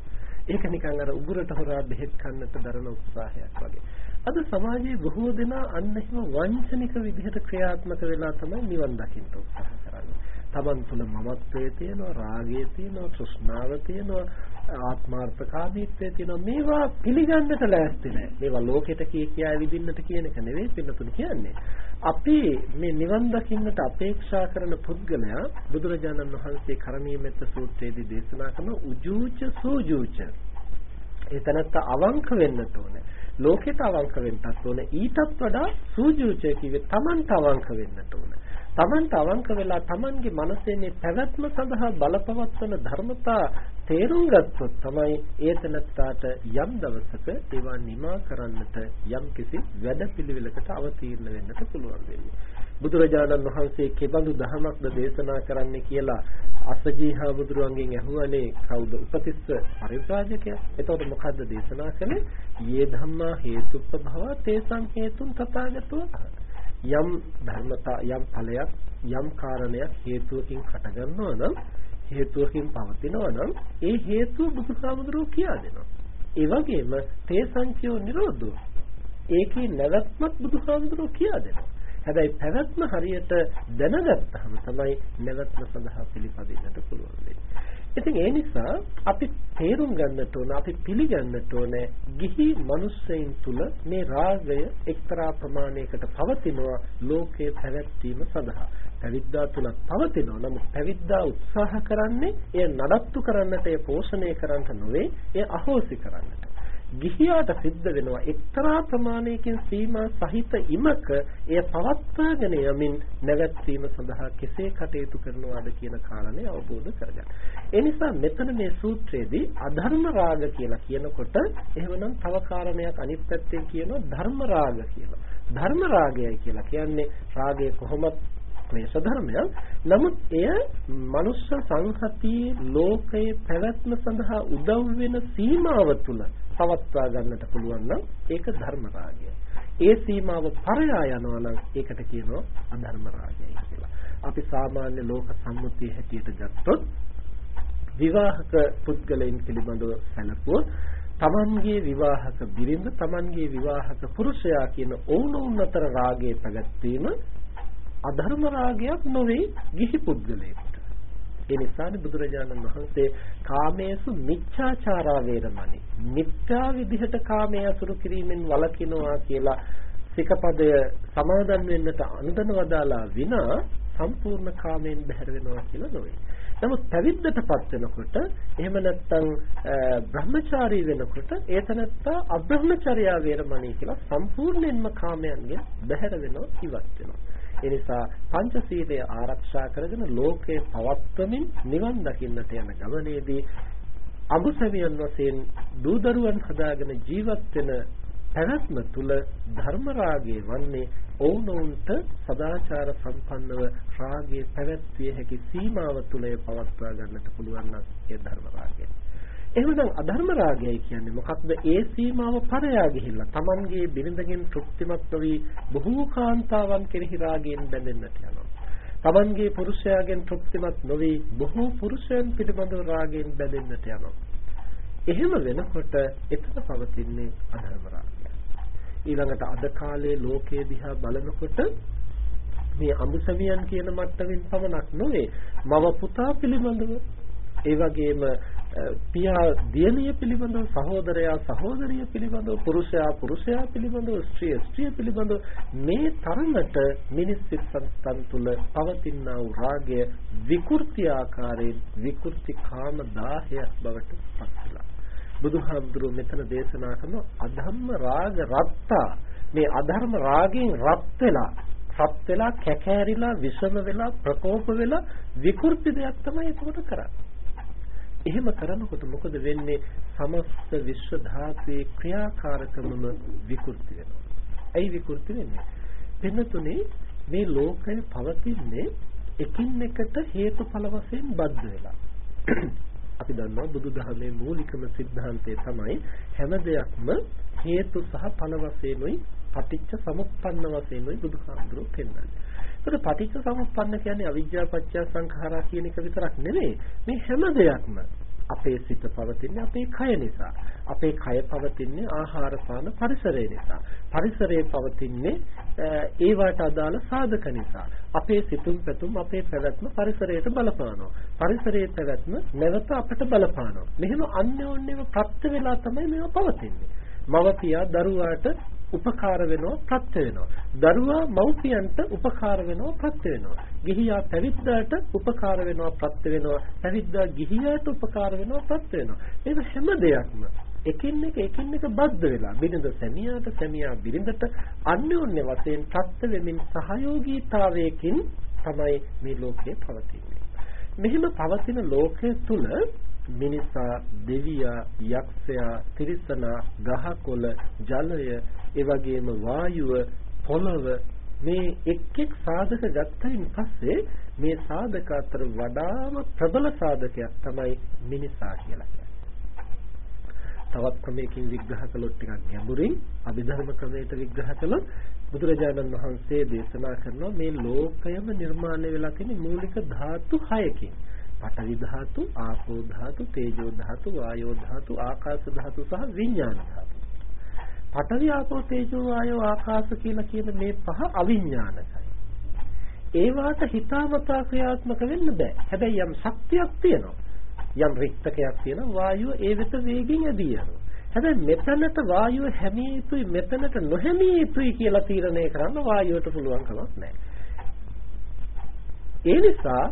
ඒක නිකන් අර උගුරට හොරා බෙහෙත් කන්නට දරන උත්සාහයක් වගේ. අද සමාජයේ බොහෝ දෙනා අන්න එහෙම වංචනික විදිහට ක්‍රියාත්මක වෙලා තමයි නිවන් දකින්න උත්සාහ කරන්නේ. Taman තුල මමත්වයේ තියෙනවා, රාගයේ තියෙනවා, තෘෂ්ණාව තියෙනවා, ආත්මාර්ථකාමීත්වයේ තියෙනවා. මේවා පිළිගන්නට ලෑස්ති නැහැ. මේවා ලෝකෙට කී කියා විදින්නට කියන එක නෙවෙයි පින්නතුන් කියන්නේ. අපි මේ නිවන් දකින්නට අපේක්ෂා කරන පුද්ගලයා බුදුරජාණන් වහන්සේ කරණීයමෙත්ත සූත්‍රයේදී දේශනා කරන උජූච සූජූච. ඒ තනත්ත අවංක වෙන්නට ඕනේ. ලෝකෙට අවංක වෙන්නත් ඕනේ. ඊටත් වඩා සූජූච කිව්වේ Tamanට අවංක වෙන්නට ඕනේ. තමන්ට අවංක වෙලා තමන්ගේ මනසේ මේ පැවැත්ම සඳහා බලපවත්වන ධර්මතා තේරුම් ගත්තොත් තමයි ඒතනත්තාට යම් දවසක ඒවා නිමා කරන්නට යම් කිසි වැඩපිළිවෙලකට අවතීර්ණ වෙන්නට පුළුවන් වෙන්නේ. බුදුරජාණන් වහන්සේ කෙබඳු දහමක්ද දේශනා කරන්නේ කියලා අසජීහා බුදුරුවන්ගෙන් ඇහුවනේ කවුද උපතිස්ස පරිත්‍රාජකයා. එතකොට මොකද්ද දේශනා කළේ? යේ ධම්මා හේතුප්පභව තේසං හේතුන් තථාගතෝ යම් ධර්මතා යම් ඵලයක් යම් කාරණයක් හේතුවකින් හටගන්නවා නම් හේතුවකින් පවතිනවා නම් ඒ හේතුව බුදුහාමුදුරුවෝ කියා දෙනවා. ඒ වගේම තේ සංචයෝ නිරෝධෝ ඒකේ නැවැත්මත් බුදුහාමුදුරුවෝ කියා දෙනවා. හැබැයි පැවැත්ම හරියට දැනගත්තාම තමයි නැවැත්ම සඳහා පිළිපදින්නට පුළුවන් වෙන්නේ. ඉතින් ඒ නිසා අපි තේරුම් ගන්නට ඕන අපි පිළිගන්නට ඕන ගිහි මිනිස්සෙයින් තුල මේ රාගය එක්තරා ප්‍රමාණයකට පවතිනවා ලෝකයේ පැවැත්වීම සඳහා. පැවිද්දා තුල පවතිනවා. නමුත් පැවිද්දා උත්සාහ කරන්නේ එය නඩත්තු කරන්නට, එය පෝෂණය කරන්නට නොවේ, එය අහෝසි කරන්නට. ගිහියාට සිද්ධ වෙනවා එක්තරා ප්‍රමාණයකින් සීමා සහිත ඉමක එය පවත්වාගෙන යමින් නැවැත්වීම සඳහා කෙසේ කටයුතු කරනවාද කියන කාරණේ අවබෝධ කරගන්න. ඒ නිසා මෙතන මේ සූත්‍රයේදී අධර්ම රාග කියලා කියනකොට එහෙමනම් තව කාරණයක් අනිත් පැත්තෙන් කියනවා ධර්ම රාග කියලා. ධර්ම රාගයයි කියලා කියන්නේ රාගය කොහොමද ක්ලේශ ධර්මයක්. නමුත් එය මනුෂ්‍ය සංහතියේ ලෝකයේ පැවැත්ම සඳහා උදව් වෙන සීමාව තුල පවත්වා ගන්නට පුළුවන් නම් ඒක ධර්ම රාගය. ඒ සීමාව පරයා යනවා නම් ඒකට කියනවා අධර්ම රාගයයි කියලා. අපි සාමාන්‍ය ලෝක සම්මුතිය හැටියට ගත්තොත් විවාහක පුද්ගලයන් පිළිබඳව සැලකුවොත් තමන්ගේ විවාහක බිරිඳ තමන්ගේ විවාහක පුරුෂයා කියන ඔවුනොවුන් අතර රාගයේ පැවැත්වීම අධර්ම රාගයක් නොවේ ගිහි පුද්ගලයෙකුට. ඒ නිසානේ බුදුරජාණන් වහන්සේ කාමේසු මිච්ඡාචාරා වේරමණී මිත්‍යා විදිහට කාමයේ අසුරු කිරීමෙන් වළකිනවා කියලා සිකපදය සමාදන් වෙන්නට අනුදන වදාලා විනා සම්පූර්ණ කාමයෙන් බැහැර වෙනවා කියලා නොවේ. නමුත් පැවිද්දටපත් වෙනකොට එහෙම නැත්නම් බ්‍රහ්මචාරී වෙනකොට ඒ තනත්තා අබ්‍රහ්මචර්යා වේරමණී කියලා සම්පූර්ණයෙන්ම කාමයන්ගෙන් බැහැර වෙනවා ඉවත් වෙනවා. ඒ නිසා පංචශීලය ආරක්ෂා කරගෙන ලෝකේ පවත්වමින් නිවන් දකින්නට යන ගමනේදී අගුසවියන් වශයෙන් දූදරුවන් හදාගෙන ජීවත් වෙන පැවැත්ම තුල ධර්ම රාගය වන්නේ ඔවුනොවුන්ට සදාචාර සම්පන්නව රාගයේ පැවැත්විය හැකි සීමාව තුලේ පවත්වා ගන්නට පුළුවන් නම් ඒ ධර්ම රාගය. එහෙනම් අධර්ම රාගයයි කියන්නේ මොකක්ද? ඒ සීමාව පරයා ගිහිල්ලා Tamanගේ බිරිඳගෙන් තෘප්තිමත් නොවි බොහෝ කාන්තාවන් කෙරෙහි රාගයෙන් බැඳෙන්නට යනවා. Tamanගේ පුරුෂයාගෙන් තෘප්තිමත් නොවි බොහෝ පුරුෂයන් පිළිබඳව රාගයෙන් බැඳෙන්නට යනවා. එහෙම වෙනකොට එතන පවතින්නේ අධර්ම රාගය. ඊළඟට අද කාලේ ලෝකයේ දිහා බලනකොට මේ අඹසමියන් කියන මට්ටමින් පමණක් නොවේ මව පුතා පිළිබඳව ඒ වගේම පියා දියණිය පිළිබඳව සහෝදරයා සහෝදරිය පිළිබඳව පුරුෂයා පුරුෂයා පිළිබඳව ස්ත්‍රිය ස්ත්‍රිය පිළිබඳව මේ තරමට මිනිස් සිත්සන් තුළ පවතිනා වූ රාගය විකෘති ආකාරයෙන් විකෘති කාම 10ක් බවට පත් වෙලා බුදුහාමුදුරුවෝ මෙතන දේශනා කරන අධම්ම රාග රත්තා මේ අධර්ම රාගයෙන් රත් වෙලා රත් වෙලා කැකෑරිලා විෂම වෙලා ප්‍රකෝප වෙලා විකෘති දෙයක් තමයි එතකොට කරන්නේ. එහෙම කරනකොට මොකද වෙන්නේ? සමස්ත විශ්ව ධාතුවේ ක්‍රියාකාරකමම විකෘති වෙනවා. ඇයි විකෘති වෙන්නේ? වෙනතුනේ මේ ලෝකය පවතින්නේ එකින් එකට හේතුඵල වශයෙන් බද්ධ වෙලා. අපි දන්නවා බුදුදහමේ මූලිකම સિદ્ધාන්තය තමයි හැම දෙයක්ම හේතු සහ ඵල වශයෙන්ුයි පටිච්ච සමුප්පන්න වශයෙන්ුයි බුදුහාමුදුරුවෝ පෙන්වන්නේ. ඒකට පටිච්ච සමුප්පන්න කියන්නේ අවිජ්ජා පත්‍ය සංඛාරා කියන එක විතරක් නෙමෙයි. මේ හැම දෙයක්ම අපේ සිත පවතින්නේ අපේ කය නිසා. අපේ කය පවතින්නේ ආහාර පාන පරිසරය නිසා. පරිසරය පවතින්නේ ඒවට අදාළ සාධක නිසා. අපේ සිතුම් පැතුම් අපේ පැවැත්ම පරිසරයට බලපානවා. පරිසරයේ පැවැත්ම නැවත අපට බලපානවා. මෙහෙම අන්‍යෝන්‍යව ප්‍රත්‍ය වෙලා තමයි මේවා පවතින්නේ. මව පියා දරුවාට උපකාර වෙනවා ප්‍රත්‍ය වෙනවා. දරුවා මව්පියන්ට උපකාර වෙනවා ප්‍රත්‍ය වෙනවා. ගිහියා පැවිද්දාට උපකාර වෙනවා ප්‍රත්‍ය වෙනවා. පැවිද්දා ගිහියාට උපකාර වෙනවා ප්‍රත්‍ය වෙනවා. මේ හැම දෙයක්ම එකින් එක එකින් එක බද්ධ වෙලා බිරිඳ සැමියාට සැමියා බිරිඳට අන්‍යෝන්‍ය වශයෙන් ප්‍රත්‍ය වෙමින් සහයෝගීතාවයකින් තමයි මේ ලෝකේ පවතින්නේ. මෙහිම පවතින ලෝකයේ තුල මිනිසා දෙවියා යක්ෂයා තිරිසනා ගහකොළ ජලය ඒ වගේම වායුව පොළව මේ එක් එක් සාධක ගත්තයින් පස්සේ මේ සාධක අතර වඩාම ප්‍රබල සාධකයක් තමයි මිනිසා කියලා කියන්නේ. තවත් ක්‍රමයකින් විග්‍රහ කළොත් ටිකක් ගැඹුරින් අභිධර්ම ක්‍රමයට විග්‍රහ කළොත් බුදුරජාණන් වහන්සේ දේශනා කරනවා මේ ලෝකයම නිර්මාණය වෙලා තියෙන මූලික ධාතු 6කින්. පඨවි ධාතු, ආපෝ ධාතු, තේජෝ ධාතු, වායෝ ධාතු, ආකාශ ධාතු සහ විඥාන ධාතු. පඨවි ආපෝ තේජෝ වායෝ ආකාශ කියලා කියන මේ පහ අවිඥානිකයි. ඒවාට හිතාමතා ක්‍රියාත්මක වෙන්න බෑ. හැබැයි යම් ශක්තියක් තියෙනවා. යම් රික්තකයක් තියෙනවා වායුව ඒ වෙත වේගින් ඇදී යනවා. හැබැයි මෙතනට වායුව හැමිය යුතුයි මෙතනට නොහැමිය යුතුයි කියලා තීරණය කරන්න වායුවට පුළුවන් කමක් නැහැ. ඒ නිසා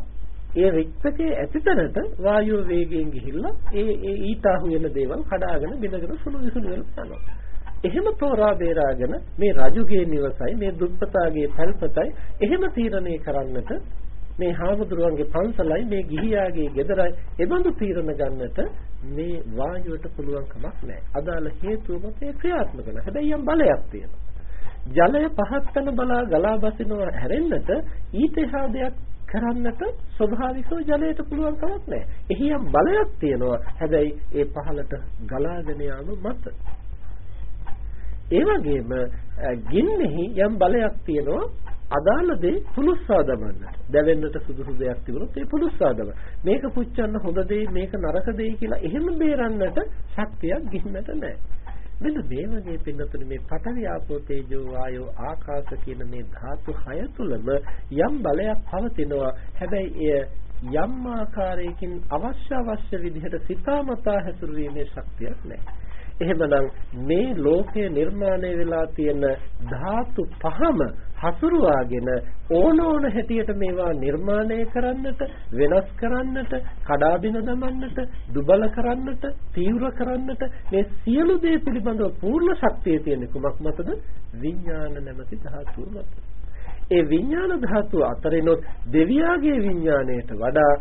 ඒ රික්තකයේ ඇතිතැනට වායුව වේගයෙන් ගිහිල්ලා ඒ ඒ ඊට අහු වෙන දේවල් කඩාගෙන බිඳගෙන සුළු විසුළු වෙලා යනවා. එහෙම තෝරා බේරාගෙන මේ රජුගේ නිවසයි මේ දුප්පතාගේ පැල්පතයි එහෙම තීරණය කරන්නට මේ හාමුදුරුවන්ගේ පන්සලයි මේ ගිහියාගේ ගෙදරයි එබඳු තීරණ ගන්නට මේ වායුවට පුළුවන් කමක් නැහැ. අදාළ හේතුව මත ක්‍රියාත්මක නැහැ. හැබැයි යම් බලයක් තියෙනවා. ජලය පහත් වෙන බලා ගලා බසිනවා හැරෙන්නට ඊට එහා දෙයක් කරන්නට ස්වභාවිකව ජලයට පුළුවන් කමක් නැහැ. එහි යම් බලයක් තියෙනවා. හැබැයි ඒ පහළට ගලාගෙන යාම මත. ඒ වගේම ගින්නෙහි යම් බලයක් තියෙනවා අදාළ දේ පුලුස්සා දමන්නට. දැවෙන්නට සුදුසු දෙයක් තිබුණොත් ඒ පුලුස්සා දම. මේක පුච්චන්න හොඳ දෙයි මේක නරක දෙයි කියලා එහෙම බේරන්නට ශක්තියක් ගින්නට නැහැ. මෙන්න මේ වගේ පින්නතුනි මේ පඨවි ආපෝ තේජෝ වායෝ ආකාශ කියන මේ ධාතු හය තුලම යම් බලයක් පවතිනවා. හැබැයි එය යම් ආකාරයකින් අවශ්‍ය අවශ්‍ය විදිහට සිතාමතා හැසිරවීමේ ශක්තියක් නැහැ. එහෙමනම් මේ ලෝකය නිර්මාණය වෙලා තියෙන ධාතු පහම හසුරුවාගෙන ඕන ඕන හැටියට මේවා නිර්මාණය කරන්නට වෙනස් කරන්නට කඩා බිඳ දමන්නට දුබල කරන්නට තීව්‍ර කරන්නට මේ සියලු දේ පිළිබඳව පූර්ණ ශක්තිය තියෙන කුමක් මතද විඥාන නැමැති ධාතුව මත ඒ විඥාන ධාතුව අතරිනොත් දෙවියාගේ විඥාණයට වඩා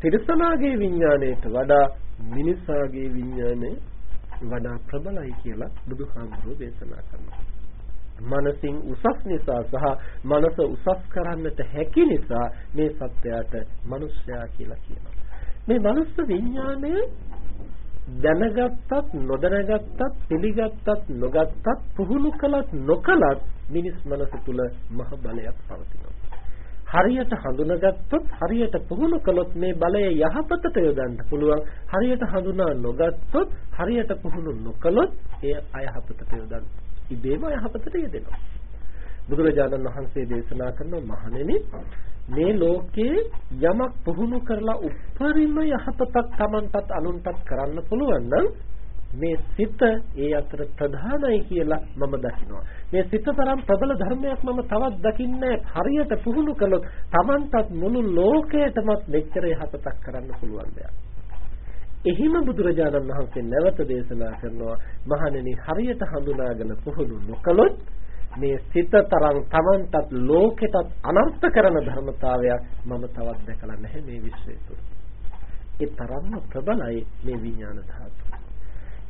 තිරසනාගේ විඥාණයට වඩා මිනිසාගේ විඥානය වඩා ප්‍රබලයි කියලා බුදුහාමුදුරුවෝ දේශනා කරනවා. මනසින් උසස් නිසා සහ මනස උසස් කරන්නට හැකි නිසා මේ සත්‍යයට මිනිස්යා කියලා කියනවා. මේ මනුස්ස විඥානය දැනගත්තත් නොදැනගත්තත් පිළිගත්තත් නොගත්තත් පුහුණු කළත් නොකළත් මිනිස් මනස තුල මහ බලයක් පවතිනවා. හරියට හඳුනාගත්තොත් හරියට පුහුණු කළොත් මේ බලය යහපතට යොදන්න පුළුවන් හරියට හඳුනා නොගත්තොත් හරියට පුහුණු නොකළොත් එය අයහපතට යොදන්න ඉබේම යහපතට යෙදෙනවා බුදුරජාණන් වහන්සේ දේශනා කරන මහණෙනි මේ ලෝකේ යමක් පුහුණු කරලා උපරිම යහපතක් Tamanටත් අනුන්ටත් කරන්න පුළුවන් නම් මේ සිත ඒ අතර ප්‍රධානයි කියලා මම දකිනවා. මේ සිත තරම් ප්‍රබල ධර්මයක් මම තවත් දකින්නේ හරියට පුහුණු කළොත් Tamanටත් මුළු ලෝකයටමත් මෙච්චර යහපතක් කරන්න පුළුවන් දෙයක්. එහිම බුදුරජාණන් වහන්සේ නැවත දේශනා කරනවා මහණෙනි හරියට හඳුනාගෙන පුහුණු නොකළොත් මේ සිත තරම් Tamanටත් ලෝකෙටත් අනර්ථ කරන ධර්මතාවයක් මම තවත් දැකලා නැහැ මේ විශ්වය තුළ. ඒ තරම්ම ප්‍රබලයි මේ විඥාන ධාතුව.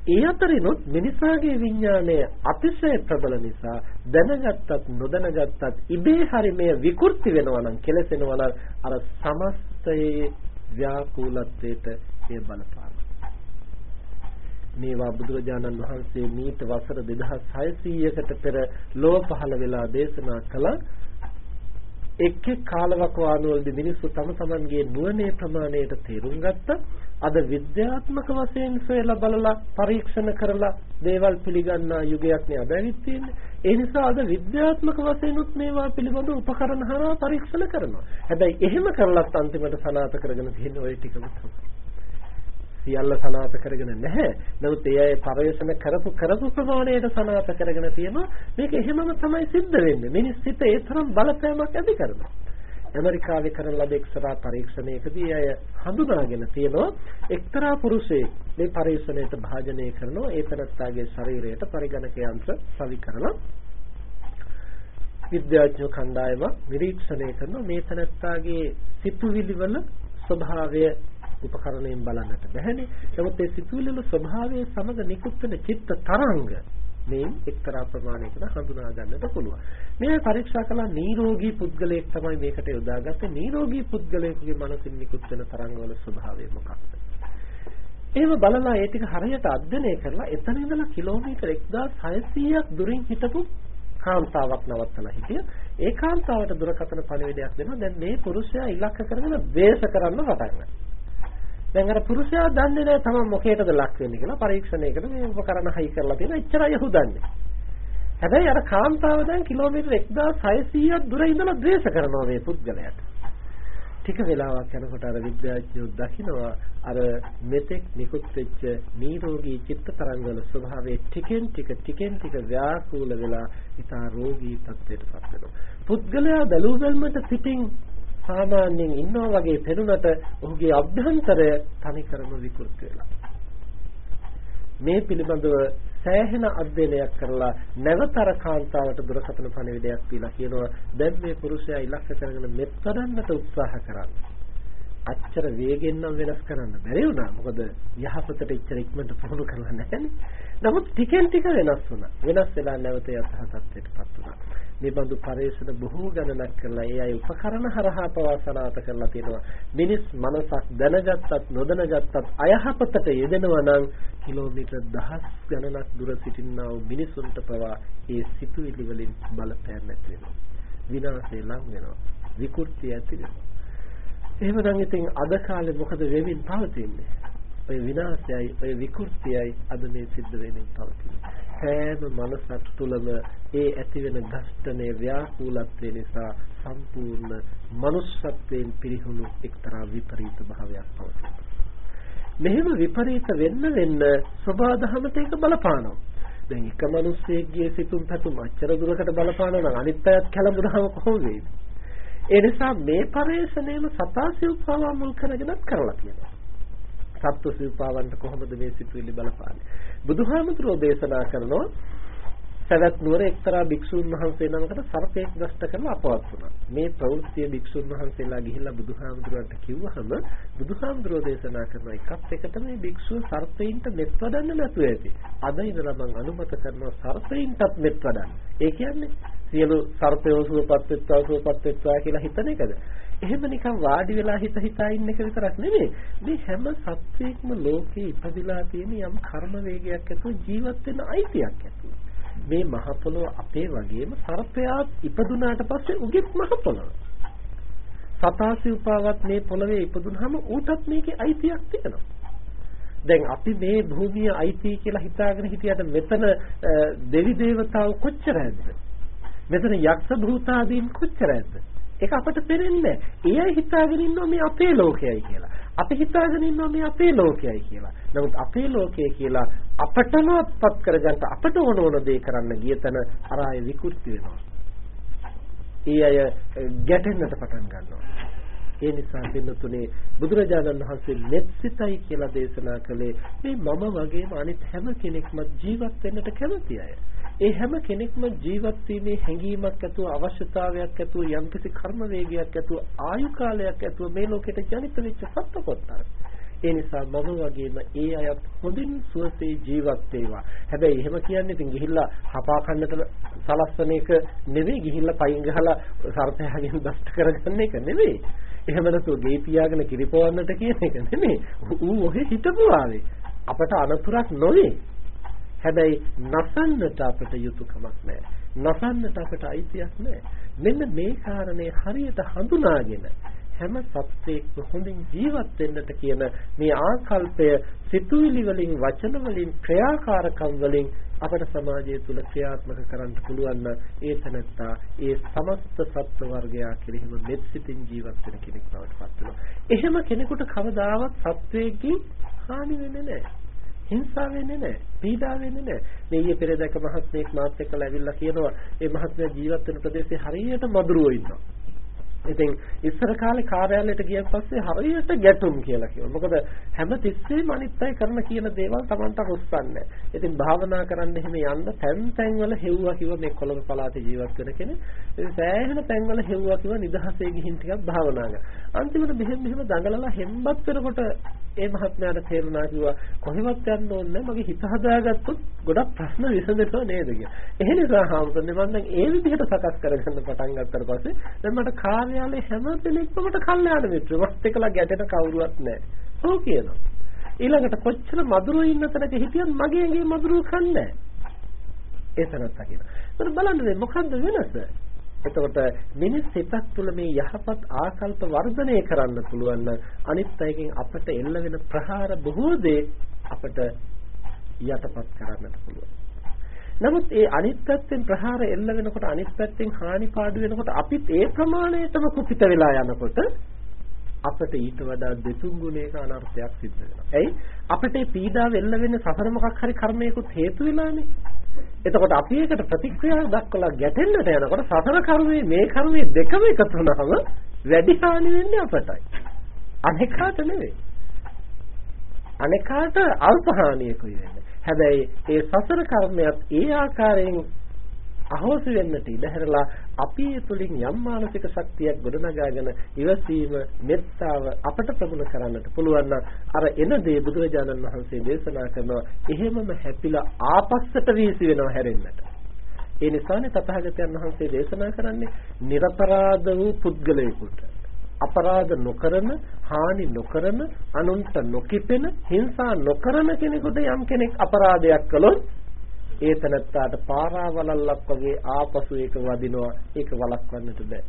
ඒ අතරිනුත් මිනිසාගේ විඥාණය අතිශය ප්‍රබල නිසා දැනගත්තත් නොදැනගත්තත් ඉබේ හරි මේ විකෘති වෙනවා නම් කෙලසෙනවා නම් අර සමස්තයේ ව්‍යාකූලත්වයට එය බලපාන. මේවා බුදුරජාණන් වහන්සේ මීට වසර 2600කට පෙර ලෝක පහළ වෙලා දේශනා කළ එක් එක් කාලවකවානුවලදී මිනිස්සු තම තමන්ගේ නුවණේ ප්‍රමාණයට තේරුම් ගත්තා අද විද්‍යාත්මක වශයෙන් සොයලා බලලා පරීක්ෂණ කරලා දේවල් පිළිගන්නා යුගයක් නේ අද ඇවිත් තියෙන්නේ. ඒ නිසා අද විද්‍යාත්මක වශයෙන් උත් මේවා පිළිබඳව උපකරණ හරහා පරීක්ෂණ කරනවා. හැබැයි එහෙම කරලත් අන්තිමට සනාථ කරගෙන තියෙන ওই ටිකම තමයි. සියල්ල සනාථ කරගෙන නැහැ. නමුත් ඒ අය පරිශන කරපු කරපු ප්‍රමාණයට සනාථ කරගෙන තියෙනවා. මේක එහෙමම තමයි සිද්ධ වෙන්නේ. මිනිස් සිත ඒ තරම් බලපෑමක් ඇති කරනවා. ඇමරිකාවේ කරන ලද එක්තරා පරීක්ෂණයකදී අය හඳුනාගෙන තියෙනවා එක්තරා පුරුෂයෙක් මේ පරීක්ෂණයට භාජනය කරනවා ඒ තනත්තාගේ ශරීරයට පරිගණක යන්ත්‍ර සවි කරලා විද්‍යාඥ කණ්ඩායම නිරීක්ෂණය කරනවා මේ තනත්තාගේ සිතුවිලි වල ස්වභාවය උපකරණයෙන් බලන්නට බැහැනේ. නමුත් ඒ සිතුවිලි වල ස්වභාවය සමග නිකුත් වෙන චිත්ත තරංග මේ එක්තරා ප්‍රමාණයකට හඳුනා ගන්නට පුළුවන්. මේ පරීක්ෂා කළා නිරෝගී පුද්ගලයෙක් තමයි මේකට යොදාගත්තේ. නිරෝගී පුද්ගලයෙකුගේ මනසින් නිකුත් වෙන තරංගවල ස්වභාවය මොකක්ද? එහෙම බලලා ඒ ටික හරියට අධ්‍යයනය කරලා එතන ඉඳලා කිලෝමීටර් 1600ක් දුරින් හිටපු කාන්තාවක් නවත්තලා හිටිය. ඒ කාන්තාවට දුරකථන පණිවිඩයක් දෙනවා. දැන් මේ පුරුෂයා ඉලක්ක කරගෙන වේශ කරන්න පටන් ගන්නවා. දැන් අර පුරුෂයා දන්නේ නැහැ තමන් මොකේටද ලක් වෙන්නේ කියලා පරීක්ෂණයකට මේ උපකරණ හයි කරලා තියෙන එච්චරයි යහුදන්නේ. හැබැයි අර කාන්තාව දැන් කිලෝමීටර් 1600ක් දුර ඉඳලා ද්වේෂ කරනවා මේ පුද්ගලයාට. ටික වෙලාවක් යනකොට අර විද්‍යාඥයෝ දකිනවා අර මෙතෙක් නිකුත් වෙච්ච නිරෝගී චිත්ත තරංගවල ස්වභාවය ටිකෙන් ටික ටිකෙන් ටික ව්‍යාකූල වෙලා ඉතා රෝගී තත්ත්වයට පත් වෙනවා. පුද්ගලයා බැලූ බැල්මට සිටින් සාමාන්‍යයෙන් ඉන්නවා වගේ පෙනුනට ඔහුගේ අභ්‍යන්තරය තනිකරම විකෘති වෙලා. මේ පිළිබඳව සෑහෙන අධ්‍යයනයක් කරලා නැවතර කාන්තාවට දුරකථන පණිවිඩයක් දීලා කියනවා දැන් මේ පුරුෂයා ඉලක්ක කරගෙන මෙත් කරන්නට උත්සාහ කරන්නේ. අච්චර වේගෙන් නම් වෙනස් කරන්න බැරි වුණා. මොකද යහපතට ඉච්චර ඉක්මනට පුහුණු කරලා නැහැනේ. නමුත් ටිකෙන් ටික වෙනස් වුණා. වෙනස් වෙලා නැවත යථාර්ථයටපත් වුණා. මේ බඳු පරිශන බොහෝ ගණනක් කරලා ඒ අය උපකරණ හරහා පවාසනාත කරලා තියෙනවා. මිනිස් මනසක් දැනගත්තත් නොදැනගත්තත් අයහපතට යෙදෙනවා නම් කිලෝමීටර් දහස් ගණනක් දුර සිටිනා වූ මිනිසුන්ට පවා ඒ සිතුවිලි වලින් බලපෑම් ඇති වෙනවා. විනාශය ලං වෙනවා. විකෘතිය ඇති වෙනවා. එහෙමනම් ඉතින් අද කාලේ මොකද වෙමින් පවතින්නේ? ඔය විනාශයයි ඔය විකෘතියයි අද මේ සිද්ධ වෙමින් පවතින්නේ. සෑම මනසක් තුළම ඒ ඇතිවෙන ඝෂ්ඨනය ව්‍යාකූලත්වය නිසා සම්පූර්ණ මනුස්සත්වයෙන් පිරිහුණු එක්තරා විපරීත භාවයක් පවතිනවා. මෙහෙම විපරීත වෙන්න වෙන්න සබාධමට ඒක බලපානවා. දැන් එක මිනිස්සෙක්ගේ සිතුම් පැතුම් අච්චර දුරකට බලපානවා නම් අනිත් අයත් කලබුනහම කොහොමද වෙන්නේ? ඒ නිසා මේ පරේෂණයම සතාසිව්පාව මුල් කරගෙනත් කරලා තියෙනවා. සත්ව සිව්පාවන්ට කොහොමද මේ සිතුවිලි බලපාන්නේ? බුදුහාමුදුරෝ දේශනා කරනවා සවැත් නුවර එක්තරා භික්ෂුන් වහන්සේ නමකට සර්පයෙක් දෂ්ට කරලා අපවත් වුණා. මේ ප්‍රවෘත්තිය භික්ෂුන් වහන්සේලා ගිහිල්ලා බුදුහාමුදුරන්ට කිව්වහම බුදුහාමුදුරෝ දේශනා කරන එකත් එකට මේ භික්ෂුව සර්පයින්ට මෙත් වඩන්න නැතුව ඇති. අද ඉඳලා මම අනුමත කරනවා සර්පයින්ටත් මෙත් වඩන්න. ඒ කියන්නේ සියලු සර්පයෝ සුවපත් වෙත්වා සුවපත් වෙත්වා කියලා හිතන එකද? එහෙම නිකන් වාඩි වෙලා හිත හිතා ඉන්න එක විතරක් නෙමෙයි. මේ හැම සත්වයක්ම ලෝකේ ඉපදිලා තියෙන යම් කර්ම වේගයක් ඇතුව ජීවත් වෙන අයිතියක් ඇතුව. මේ මහ පොළොව අපේ වගේම සර්පයා ඉපදුනාට පස්සේ උගෙත් මහ පොළොව. සතාසි උපාවත් මේ පොළවේ ඉපදුනහම ඌටත් මේකේ අයිතියක් තියෙනවා. දැන් අපි මේ භූමිය අයිති කියලා හිතාගෙන හිටියට මෙතන දෙවි දේවතාවු කොච්චර ඇද්ද? මෙතන යක්ෂ භූතාදීන් කොච්චර ඇද්ද? ඒක අපට පේන්නේ නැහැ. ඒ අය හිතාගෙන ඉන්නවා මේ අපේ ලෝකයයි කියලා. අපි හිතාගෙන ඉන්නවා මේ අපේ ලෝකයයි කියලා. නමුත් අපේ ලෝකය කියලා අපටම අත්පත් කරගන්න අපට ඕන ඕන දේ කරන්න ගිය තැන අර අය විකෘති වෙනවා. ඒ අය ගැටෙන්නට පටන් ගන්නවා. ඒ නිසා පින්නතුනේ බුදුරජාණන් වහන්සේ මෙත්සිතයි කියලා දේශනා කළේ මේ මම වගේම අනිත් හැම කෙනෙක්ම ජීවත් වෙන්නට කැමති අය. ඒ හැම කෙනෙක්ම ජීවත් වීමේ හැඟීමක් ඇතුව අවශ්‍යතාවයක් ඇතුව යම්කිසි කර්ම වේගයක් ඇතුව ආයු කාලයක් ඇතුව මේ ලෝකෙට ජනිත වෙච්ච සත්ව කොටස්. ඒ නිසා මම වගේම ඒ අයත් හොඳින් සුවසේ ජීවත් වේවා. හැබැයි එහෙම කියන්නේ ඉතින් ගිහිල්ලා හපා කන්නට සලස්සන එක නෙවෙයි ගිහිල්ලා පයින් ගහලා සර්පයාගෙන් දෂ්ට කරගන්න එක නෙවෙයි. එහෙම නැතුව ගේ පියාගෙන කිරිපවන්නට කියන එක නෙමෙයි. ඌ ඔහෙ හිටපු ආවේ. අපට අනතුරක් නොවේ. හැබැයි නසන්නට අපට යුතුයකමක් නැහැ. නසන්නට අපට අයිතියක් නැහැ. මෙන්න මේ කාරණේ හරියට හඳුනාගෙන හැම සත්‍යයක්ම හොඳින් ජීවත් වෙන්නට කියන මේ ආකල්පය සිතුවිලි වලින් වචන වලින් ක්‍රියාකාරකම් වලින් අපට සමාජය තුල ක්‍රියාත්මක කරන්න පුළුවන් ඒ තැනත්තා ඒ සමස්ත සත්ව වර්ගයා කෙරෙහිම මෙත් සිතින් ජීවත් වෙන කෙනෙක් බවට පත් වෙනවා. එහෙම කෙනෙකුට කවදාවත් සත්වයේකින් හානි වෙන්නේ නැහැ. හිංසා වෙන්නේ නැහැ. පීඩා වෙන්නේ නැහැ. මේ ඊයේ පෙරේදක මහත්මයෙක් මාත් එක්කලා ඇවිල්ලා කියනවා මේ මහත්මයා ජීවත් වෙන ප්‍රදේශයේ හරියට මදුරුවෝ ඉන්නවා. ඉතින් ඉස්සර කාලේ කාර්යාලයට ගියන් පස්සේ හරියට ගැටුම් කියලා කිව්වා. මොකද හැම තිස්සෙම අනිත් අය කරන කියන දේවල් Tamanට රුස්සන්නේ. ඉතින් භාවනා කරන්න එහෙම යන්න තැන් තැන් වල හෙව්වා කිව්ව මේ කොළඹ පළාතේ ජීවත් වෙන කෙනෙක්. ඉතින් සෑහෙන තැන් වල හෙව්වා කිව්ව නිදහසේ ගිහින් ටිකක් භාවනා කරා. අන්තිමට මෙහෙම මෙහෙම දඟලලා හෙම්බත් වෙනකොට ඒ මහත්මයාට තේරුණා කිව්වා කොහෙවත් යන්න ඕනේ මගේ හිත හදාගත්තොත් ගොඩක් ප්‍රශ්න විසඳෙනවා නේද කියලා. ඒ නිසා හාමුදුරනේ මම දැන් ඒ විදිහට සකස් කරගන්න පටන් ගත්තට පස්සේ දැන් මට කාර්යාලේ හැම දෙනෙක්ම මට කල්යාණ මිත්‍රයෝ මත් එක්කලා ගැටෙන කවුරුවත් නැහැ. ඔව් කියනවා. ඊළඟට කොච්චර මధుරෝ ඉන්න තැනක හිටියත් මගේ ඇඟේ මధుරෝ කන්නේ නැහැ. ඒ තැනත් කියනවා. ඒත් බලන්න මොකද්ද වෙනස? එතකොට මිනිස් සිතක් තුළ මේ යහපත් ආකල්ප වර්ධනය කරන්න පුළුවන් නම් අනිත් අයගෙන් අපට එල්ල වෙන ප්‍රහාර බොහෝ දේ අපට යටපත් කරන්නට පුළුවන්. නමුත් ඒ අනිත් පැත්තෙන් ප්‍රහාර එල්ල වෙනකොට අනිත් පැත්තෙන් හානි පාඩු වෙනකොට අපිත් ඒ ප්‍රමාණයටම කුපිත වෙලා යනකොට අපට ඊට වඩා දෙතුන් ගුණයක අනර්ථයක් සිද්ධ වෙනවා. එයි අපිට පීඩාව එල්ල වෙන්නේ සසර මොකක් හරි කර්මයකට හේතු වෙලානේ. එතකොට අපි ඒකට ප්‍රතික්‍රියා දක්වලා ගැටෙන්නට යනකොට සසර කර්මයේ මේ කර්මයේ දෙකම එකතු වුණාම වැඩි හානි වෙන්නේ අපටයි. අනේකාට නෙවෙයි. අනේකාට අල්ප හානියකුයි වෙන්නේ. හැබැයි ඒ සසර කර්මයක් ඒ ආකාරයෙන් අහෝසි වෙන්නට ඉඩ හැරලා අපි තුළින් යම් මානසික ශක්තියක් ගොඩනගාගෙන ඉවසීම මෙත්තාව අපට ප්‍රගුණ කරන්නට පුළුවන් අර එන දේ බුදුරජාණන් වහන්සේ දේශනා කරනවා. එහෙමම හැපිලා ආපස්සට වීසි වෙනවා හැරෙන්නට. ඒ නිසානේ තථාගතයන් වහන්සේ දේශනා කරන්නේ නිර්පරාධ වූ පුද්ගලයෙකුට. අපරාධ නොකරන හානි නොකරන අනුන්ට නොකිපෙන හිංසා නොකරන කෙනෙකුට යම් කෙනෙක් අපරාධයක් කළොත් ඒ තනත්තාට පාරාවලල්ලක් වගේ ආපසු ඒක වදිනවා ඒක වළක්වන්නට බෑ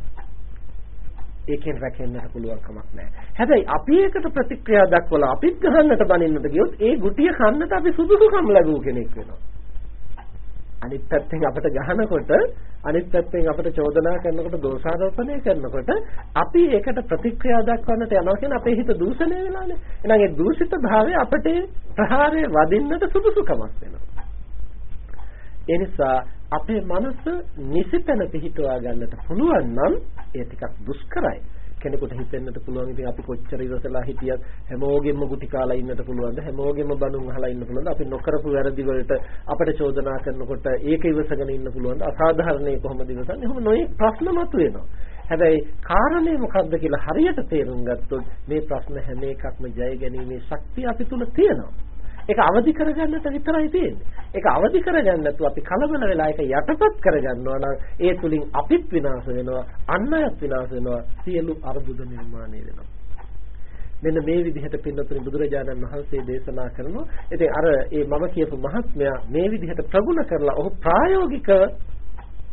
ඒකෙන් රැකෙන්නට පුළුවන් කමක් නැහැ. හැබැයි අපි ඒකට ප්‍රතික්‍රියා දක්වලා අපිත් ගහන්නට බනින්නට ගියොත් ඒ ගුටිය කන්නට අපි සුදුසුකම් ලැබුව කෙනෙක් වෙනවා. අනිත් පැත්තෙන් අපිට ගහනකොට අනිත් පැත්තෙන් අපිට චෝදනා කරනකොට දෝෂාරෝපණය කරනකොට අපි ඒකට ප්‍රතික්‍රියා දක්වන්නට යනවා කියන අපේ හිත දූෂණය වෙලානේ. එහෙනම් ඒ දූෂිත භාවය අපට ප්‍රහාරය වදින්නට සුදුසුකමක් වෙනවා. ඒ නිසා අපේ මනස නිසිතන පිහිටුවා ගන්නට පුළුවන් නම් ඒ ටිකක් දුෂ්කරයි. කෙනෙකුට හිතෙන්නට පුළුවන් ඉතින් අපි කොච්චර ඉවසලා හිටියත් හැමෝගෙම ගුටි කාලා ඉන්නට පුළුවන්ද? හැමෝගෙම බණුන් අහලා ඉන්න පුළුවන්ද? අපි නොකරපු වැරදි වලට අපිට චෝදනා කරනකොට ඒක ඉවසගෙන ඉන්න පුළුවන්ද? අසාධාරණේ කොහොමද ඉවසන්නේ? එහෙම නොයේ ප්‍රශ්න මතුවෙනවා. හැබැයි කාරණේ මොකක්ද කියලා හරියට තේරුම් ගත්තොත් මේ ප්‍රශ්න හැම එකක්ම ජය ගැනීමේ ශක්තිය අපි තුල තියෙනවා. ඒක අවදි කරගන්නට විතරයි තියෙන්නේ. ඒක අවදි කරගන්න නැතුව අපි කලබල වෙලා ඒක යටපත් කරගන්නවා නම් ඒ තුලින් අපිත් විනාශ වෙනවා, අන් අයත් විනාශ වෙනවා, සියලු අර්බුද නිර්මාණය වෙනවා. මෙන්න මේ විදිහට පින්නතුනි බුදුරජාණන් වහන්සේ දේශනා කරනවා. ඉතින් අර ඒ මම කියපු මහත්මයා මේ විදිහට ප්‍රගුණ කරලා ඔහු ප්‍රායෝගිකව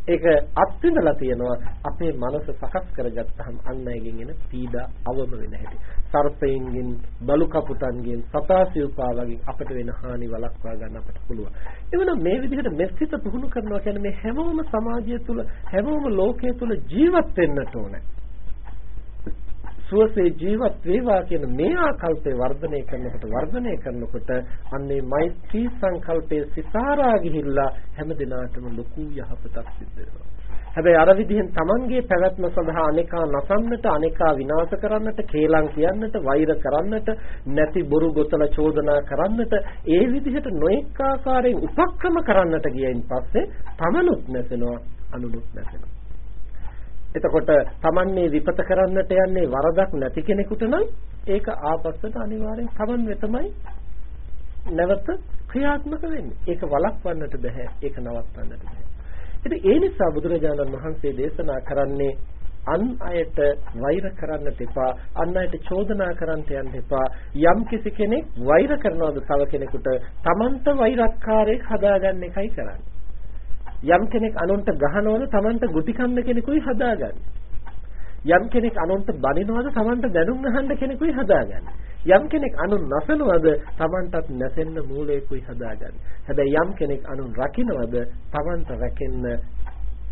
ඒක අත්විඳලා තියෙනවා අපේ මනස සකස් කරගත්තාම අන් අයගෙන් එන පීඩා අවම වෙන හැටි. සර්පයින්ගෙන් බලු කපුටන්ගෙන් සතාසියුපා වගේ අපිට වෙන හානි වළක්වා ගන්න අපට පුළුවන්. එවනම් මේ විදිහට මෙස්සිත පුහුණු කරනවා කියන්නේ මේ හැමෝම සමාජය තුළ හැමෝම ලෝකයේ තුළ ජීවත් වෙන්නට ඕනේ. සුවසේ ජීවත් වේවා කියන මේ ආකල්පේ වර්ධනය කරනකොට වර්ධනය කරනකොට අන්නේ මෛත්‍රී සංකල්පයේ සිතාරා ගිහිල්ලා හැම දිනාටම ලොකු යහපතක් සිද්ධ වෙනවා. හැබැයි අර විදිහෙන් Tamanගේ පැවැත්ම සඳහා අනේකා නසන්නට අනේකා විනාශ කරන්නට කේලම් කියන්නට වෛර කරන්නට නැති බොරු ගොතල චෝදනා කරන්නට ඒ විදිහට නොඑක ආකාරයෙන් උපක්‍රම කරන්නට ගියයින් පස්සේ තමනුත් නැසෙනවා අනුනුත් නැසෙනවා එතකොට Taman විපත කරන්නට යන්නේ වරදක් නැති කෙනෙකුට නම් ඒක ආපස්සට අනිවාර්යෙන් Taman වෙතමයි නැවත ක්‍රියාත්මක වෙන්නේ. ඒක වළක්වන්නට බෑ. ඒක නවත්වන්නට බෑ. ඉතින් ඒ නිසා බුදුරජාණන් වහන්සේ දේශනා කරන්නේ අන් අයට වෛර කරන්නට එපා අන් අයට චෝදනා කරන්නට යන්න එපා යම් කිසි කෙනෙක් වෛර කරනවද තව කෙනෙකුට Tamanට වෛරක්කාරයෙක් හදාගන්න එකයි කරන්නේ යම් කෙනෙක් අනුන්ට ගහනවද Tamanට ගුටි කන්න කෙනෙකුයි හදාගන්නේ. යම් කෙනෙක් අනුන්ට බනිනවද Tamanට දැනුම් අහන්න කෙනෙකුයි හදාගන්නේ. යම් කෙනෙක් අනුන් නැසනවද Tamanටත් නැසෙන්න මූලයකුයි හදාගන්නේ. හැබැයි යම් කෙනෙක් අනුන් රකින්නවද Tamanට රැකෙන්න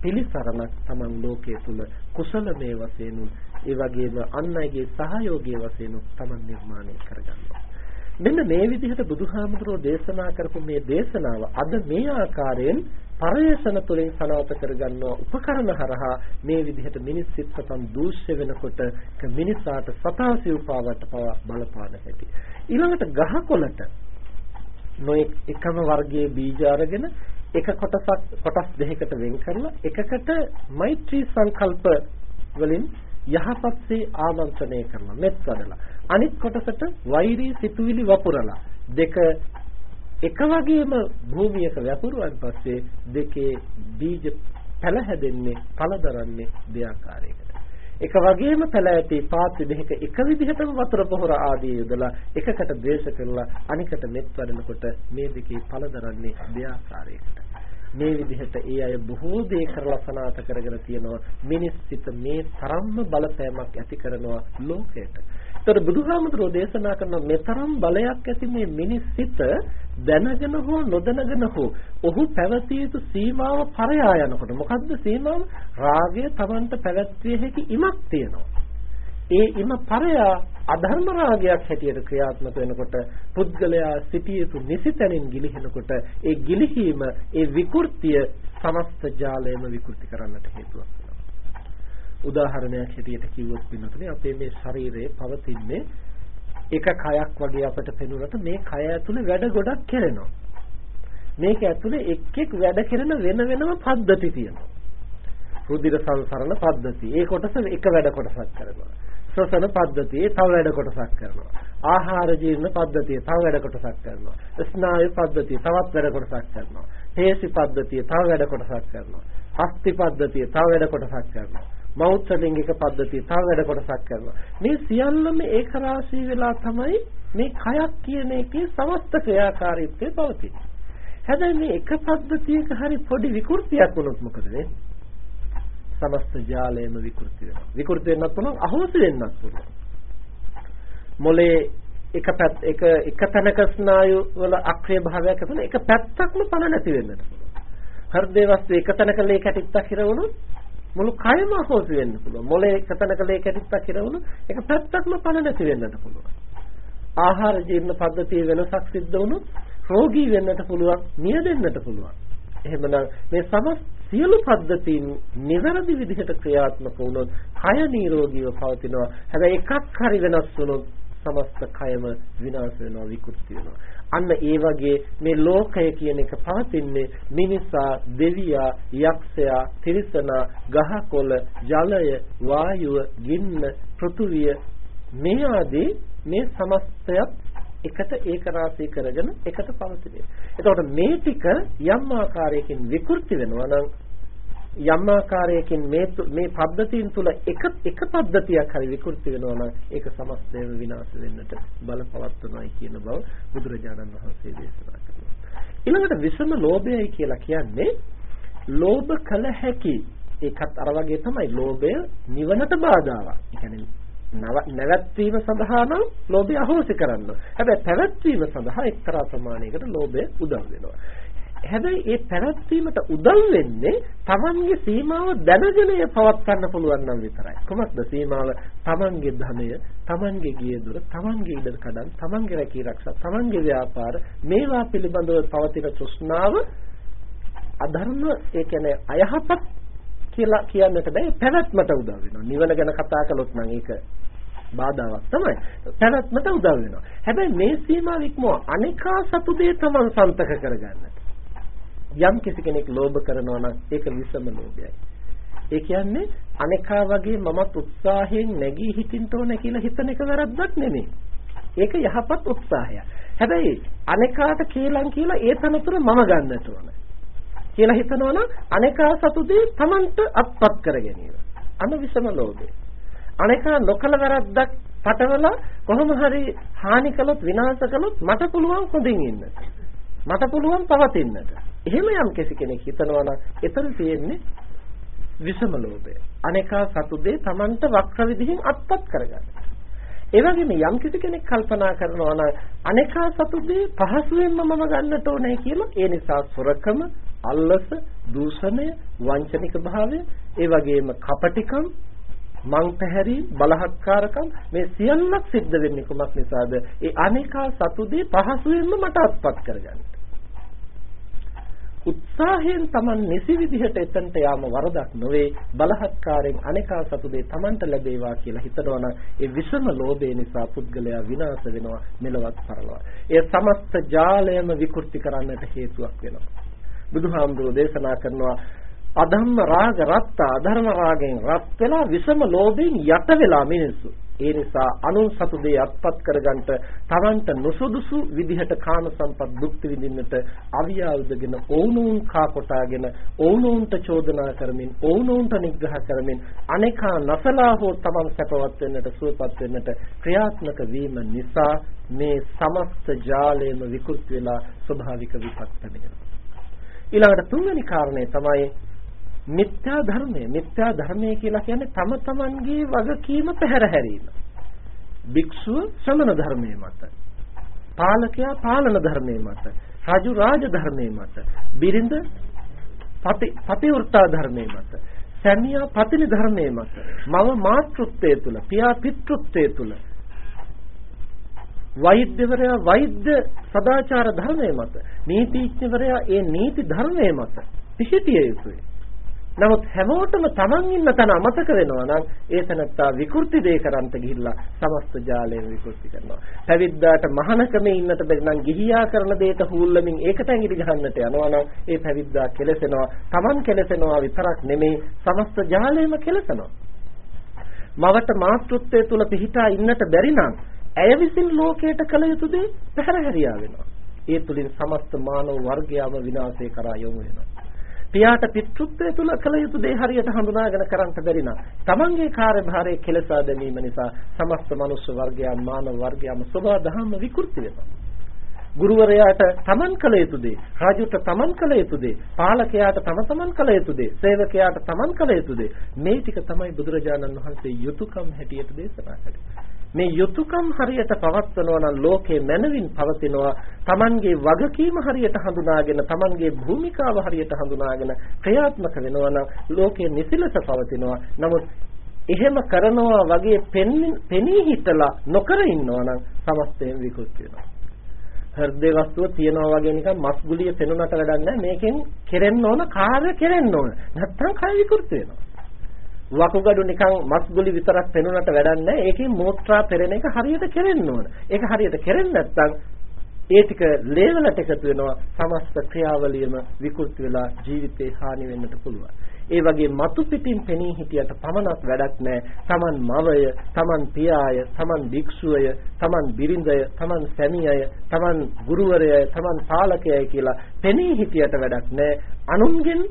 පිළිසරණක් Taman ලෝකයේ තුල කුසලමේ වශයෙන් ඒ වගේම අන් අයගේ සහයෝගයේ වශයෙන් Taman නිර්මාණය කරගන්නවා. මෙන්න මේ විදිහට බුදුහාමුදුරෝ දේශනා කරපු මේ දේශනාව අද මේ ආකාරයෙන් පරේෂණ තුළින් සනාත කරගන්නවා උපකරණ හරහා මේ විදිහට මිනිස් සිත් සතන් දූෂ්‍ය වෙනකොට මිනිසාට සතාසිය උපාවට පවා බලපාන හැටි. ඊළඟට ගහකොළට නොඑක් එකම වර්ගයේ බීජ අරගෙන එක කොටසක් කොටස් දෙකකට වෙන් කරලා එකකට මෛත්‍රී සංකල්ප වලින් යහපත්සේ ආමන්ත්‍රණය කරනවා මෙත් වඩලා. අනිත් කොටසට වෛරී සිතුවිලි වපුරලා. දෙක එක වගේම භූමියක වැපුරුවන් පස්සේ දෙකේ බීජ පැල හැදෙන්නේ පළ දරන්නේ දෙආකාරයකට. එක වගේම පැල ඇති පාත්‍රි දෙකක එක විදිහටම වතුර පොහොර ආදී යොදලා එකකට ද්වේෂ කරලා අනිකට මෙත් වඩනකොට මේ දෙකේ පළ දරන්නේ දෙආකාරයකට. මේ විදිහට ඒ අය බොහෝ දේ කරලා සනාත කරගෙන තියෙනවා මිනිස් සිත මේ තරම්ම බලපෑමක් ඇති කරනවා ලෝකයට. ඒතර බුදුහාමුදුරෝ දේශනා කරන මෙතරම් බලයක් ඇති මේ මිනිස් සිත දැනගෙන හෝ නොදැනගෙන හෝ ඔහු පැවතිය යුතු සීමාව පරයා යනකොට මොකද්ද සීමාව? රාගය Tamanට පැවැත්විය හැකි ඉමක් තියෙනවා. ඒ ඉම පරයා අධර්ම රාගයක් හැටියට ක්‍රියාත්මක වෙනකොට පුද්ගලයා සිටිය යුතු නිසිතැනින් ගිලිහෙනකොට ඒ ගිලිහීම ඒ විකෘතිය සමස්ත ජාලයම විකෘති කරන්නට හේතුවක් උදාහරණයක් හැටියට කිව්වොත් පින්නතුනේ අපේ මේ ශරීරයේ පවතින්නේ එක කයක් වගේ අපට පෙනුනට මේ කය ඇතුලේ වැඩ ගොඩක් කරනවා. මේක ඇතුලේ එක් එක් වැඩ කරන වෙන වෙනම පද්ධති තියෙනවා. රුධිර සංසරණ පද්ධතිය. ඒ කොටස එක වැඩ කොටසක් කරනවා. ශ්වසන පද්ධතියේ තව වැඩ කොටසක් කරනවා. ආහාර ජීර්ණ පද්ධතිය තව වැඩ කොටසක් කරනවා. ස්නායු පද්ධතිය තවත් වැඩ කොටසක් කරනවා. හේසි පද්ධතිය තව වැඩ කොටසක් කරනවා. අස්ථි පද්ධතිය තව වැඩ කොටසක් කරනවා. මෞත්‍ර ලිංගික පද්ධතිය තව වැඩ කොටසක් කරනවා. මේ සියල්ලම ඒක රාශී වෙලා තමයි මේ කයක් කියන එකේ සමස්ත ක්‍රියාකාරීත්වය පවතින්නේ. හැබැයි මේ එක පද්ධතියක හරි පොඩි විකෘතියක් වුණොත් මොකද වෙන්නේ? සමස්ත ජාලයම විකෘති වෙනවා. විකෘති වෙන්නත් පුළුවන්, අහෝසි වෙන්නත් පුළුවන්. මොලේ එක පැත් එක එක තැනක ස්නායු වල අක්‍රිය භාවයක් ඇතුළේ එක පැත්තක්ම පණ නැති වෙන්නට පුළුවන්. හෘදේ වස්තු එක තැනක ලේ කැටිත්තක් හිරවුණොත් මුළු කයම අහෝසි වෙන්න පුළුවන්. මොලේ එක තැනක ලේ කැටිත්තක් හිරවුණොත් ඒක පැත්තක්ම පණ නැති වෙන්නත් පුළුවන්. ආහාර ජීර්ණ පද්ධතිය වෙනසක් සිද්ධ වුණොත් රෝගී වෙන්නට පුළුවන්, මියදෙන්නට පුළුවන්. එහෙමනම් මේ සමස්ත සියලු පද්ධතීන් නිවැරදි විදිහට ක්‍රියාත්මක වුණොත් කය නිරෝගීව පවතිනවා. හැබැයි එකක් හරි වෙනස් වුණොත් සමස්ත කයම විනාශ වෙනවා විකෘති වෙනවා. අන්න ඒ වගේ මේ ලෝකය කියන එක පවතින්නේ මිනිසා, දෙවියා, යක්ෂයා, තිරිසනා, ගහකොළ, ජලය, වායුව, ගින්න, පෘථුවිය මේ ආදී මේ සමස්තයත් එකට ඒක රාශී කරගෙන එකට පවතින. එතකොට මේ ටික යම් ආකාරයකින් විකෘති වෙනවා නම් යම් ආකාරයකින් මේ මේ පද්ධතියන් තුල එක එක පද්ධතියක් හරි විකෘති වෙනවා නම් ඒක සමස්තයම විනාශ වෙන්නට බලපවත්වනවායි කියන බව බුදුරජාණන් වහන්සේ දේශනා කරනවා. ඊළඟට විසම ලෝභයයි කියලා කියන්නේ ලෝභ කල හැකි ඒකත් අර වගේ තමයි ලෝභය නිවනට බාධාවක්. ඒ කියන්නේ නැවැත්වීම සඳහා නම් ලෝභය අහෝසි කරන්න. හැබැයි පැවැත්වීම සඳහා එක්තරා ප්‍රමාණයකට ලෝභය උදව් වෙනවා. හැබැයි ඒ පැවැත්වීමට උදව් වෙන්නේ Tamanගේ සීමාව දැනගෙන පවත්වන්න පුළුවන් නම් විතරයි. කොහොමද සීමාව? Tamanගේ ධනය, Tamanගේ ගියදොර, Tamanගේ ඉඩ කඩන්, Tamanගේ රැකී ආරක්ෂා, Tamanගේ ව්‍යාපාර මේවා පිළිබඳව පවතින තෘෂ්ණාව අධර්ම ඒ කියන්නේ අයහපත් කියලා කියන්නට බෑ පැවැත්මට උදව් වෙනවා. නිවන ගැන කතා කළොත් නම් ඒක බාධාවක් තමයි. පැවැත්මට උදව් වෙනවා. හැබැයි මේ සීමාව ඉක්මව අනිකා සතු දේ තමන් සන්තක කරගන්නට. යම් කිසි කෙනෙක් ලෝභ කරනවා නම් ඒක විසම ලෝභයයි. ඒ කියන්නේ අනිකා වගේ මමත් උත්සාහයෙන් නැගී හිටින්න ඕන කියලා හිතන එක වැරද්දක් නෙමෙයි. ඒක යහපත් උත්සාහයක්. හැබැයි අනිකාට කීලම් කියලා ඒ තනතුර මම ගන්නට ඕන. කියලා හිතනවනම් අනේකා සතුදේ Tamanට අත්පත් කර ගැනීම. අන විසම ලෝභය. අනේකා නොකල වැරද්දක් පටවලා කොහොම හරි හානි කළොත් විනාශ කළොත් මට පුළුවන් හොඳින් ඉන්නට. මට පුළුවන් පවතින්නට. එහෙම යම් කෙනෙක් හිතනවා නම් එතන තියෙන්නේ විසම ලෝභය. අනේකා සතුදේ Tamanට වක්‍ර විදිහින් අත්පත් කරගන්න. ඒ වගේම යම් කිසි කෙනෙක් කල්පනා කරනවා නම් අනේකා සතුදේ පහසුවෙන්ම මම ගන්නට ඕනේ කියලා ඒ නිසා සොරකම අල්ලස, දූෂණය, වංචනික භාවය, ඒ වගේම කපටිකම්, මං පැහැරි බලහත්කාරකම් මේ සියල්ලක් සිද්ධ වෙන්නේ කොමක් නිසාද? ඒ අනේකා සතුදේ පහසුවෙන්ම මට අත්පත් කරගන්න. උත්සාහයෙන් Taman නිසි විදිහට එතනට යාම වරදක් නොවේ බලහත්කාරයෙන් අනේකා සතුදේ Tamanට ලැබේවා කියලා හිතනවා නම් ඒ විසම ලෝභය නිසා පුද්ගලයා විනාශ වෙනවා මෙලවත් පරලොව. ඒ සමස්ත ජාලයම විකෘති කරන්නට හේතුවක් වෙනවා. බුදුහාමුදුරෝ දේශනා කරනවා අධම්ම රාග රත්ත අධර්ම රාගෙන් රත් වෙලා විසම ලෝභයෙන් යට වෙලා මිනිස්සු. ඒ නිසා අනුන් සතු දේ අත්පත් කරගන්නට Tamanට නොසුදුසු විදිහට කාම සම්පත් භුක්ති විඳින්නට අවියාවුදගෙන ඕනෝන් කා කොටාගෙන ඕනෝන්ට චෝදනා කරමින් ඕනෝන්ට නිග්‍රහ කරමින් අනේකා නසලා හෝ Taman සැපවත් වෙන්නට සුවපත් වෙන්නට ක්‍රියාත්මක වීම නිසා මේ සමස්ත ජාලයම විකෘති වෙලා ස්වභාවික විපත් වෙනවා ඊළඟට තුන්වෙනි කාරණය තමයි මිත්‍යා ධර්මය. මිත්‍යා ධර්මය කියලා කියන්නේ තම තමන්ගේ වගකීම පැහැර හැරීම. භික්ෂුව ශ්‍රමණ ධර්මයේ මත. පාලකයා පාලන ධර්මයේ මත. රජු රාජ ධර්මයේ මත. බිරිඳ පති පතිවෘත්තා ධර්මයේ මත. සැමියා පතිනි ධර්මයේ මත. මව මාතෘත්වයේ තුල, පියා පිතෘත්වයේ තුල වෛද්‍යවරයා වෛද්‍ය සදාචාර ධර්මයේ මත නීතිඥවරයා ඒ නීති ධර්මයේ මත පිහිටිය යුතුයි. නමුත් හැමෝටම Taman ඉන්න තැන අමතක වෙනවා නම් ඒ තැනත්තා විකෘති දේ කරන්ට ගිහිල්ලා සමස්ත ජාලයෙන් විකෘති කරනවා. පැවිද්දාට මහානකමේ ඉන්නට බැරි නම් ගිහියා කරන දෙයට හූල්ලමින් ඒකට ඇඟිලි ගහන්නට යනවා නම් ඒ පැවිද්දා කෙලසෙනවා. Taman කෙලසෙනවා විතරක් නෙමේ සමස්ත ජාලයම කෙලසෙනවා. මවට මාතෘත්වයේ තුල පිහිටා ඉන්නට බැරි නම් ඇය විසින් ලෝකයට කළ යුතු දේ පැහැරහැරියා වෙනවා. ඒ තුලින් සමස්ත මානව වර්ගයාම විනාශය කරා යොමු වෙනවා. පියාට පිතෘත්වය තුල කළ යුතු දේ හරියට හඳුනාගෙන කරන්ට බැරි නම් තමන්ගේ කාර්යභාරය කෙලසා දැමීම නිසා සමස්ත මනුෂ්‍ය වර්ගයා මානව වර්ගයාම සබා දහම විකෘති වෙනවා. ගුරුවරයාට තමන් කළ යුතු දේ, රාජුට තමන් කළ යුතු දේ, පාලකයාට තම තමන් කළ යුතු දේ, සේවකයාට තමන් කළ යුතු දේ මේ ටික තමයි බුදුරජාණන් වහන්සේ යුතුයකම් හැටියට දේශනා කළේ. මේ යුතුයකම් හරියට පවත්වනවා නම් ලෝකේ මනවින් පවතිනවා Tamanගේ වගකීම හරියට හඳුනාගෙන Tamanගේ භූමිකාව හරියට හඳුනාගෙන ක්‍රියාත්මක වෙනවා නම් ලෝකේ නිසිලස පවතිනවා. නමුත් එහෙම කරනවා වගේ පෙනී හිටලා නොකර ඉන්නවා නම් සමස්තයෙන් විකෘති වෙනවා. හෘද වස්තුව තියනවා වගේ නිකන් මස් ගුලිය පෙනුනට වැඩක් නැහැ. මේකෙන් කෙරෙන්න ඕන කාර්ය කෙරෙන්න ඕන. නැත්තම් කය විකෘති වෙනවා. වකුගඩු නිකන් මස් ගුලි විතරක් පෙනුනට වැඩක් නැහැ. ඒකෙන් මෝත්‍රා පෙරෙන එක හරියට කෙරෙන්න ඕන. ඒක හරියට කෙරෙන්නේ නැත්නම් ඒ ටික ලේවලට එකතු වෙනවා සමස්ත ක්‍රියාවලියම විකෘති වෙලා ජීවිතේ හානි වෙන්නට පුළුවන්. ඒ වගේ මතු පිටින් පෙනී හිටියට පමණක් වැඩක් නැහැ. Taman මවය, Taman පියාය, Taman භික්ෂුවය, Taman බිරිඳය, Taman සැමියය, Taman ගුරුවරයය, Taman පාලකයයි කියලා පෙනී හිටියට වැඩක් නැහැ. අනුන්ගෙන්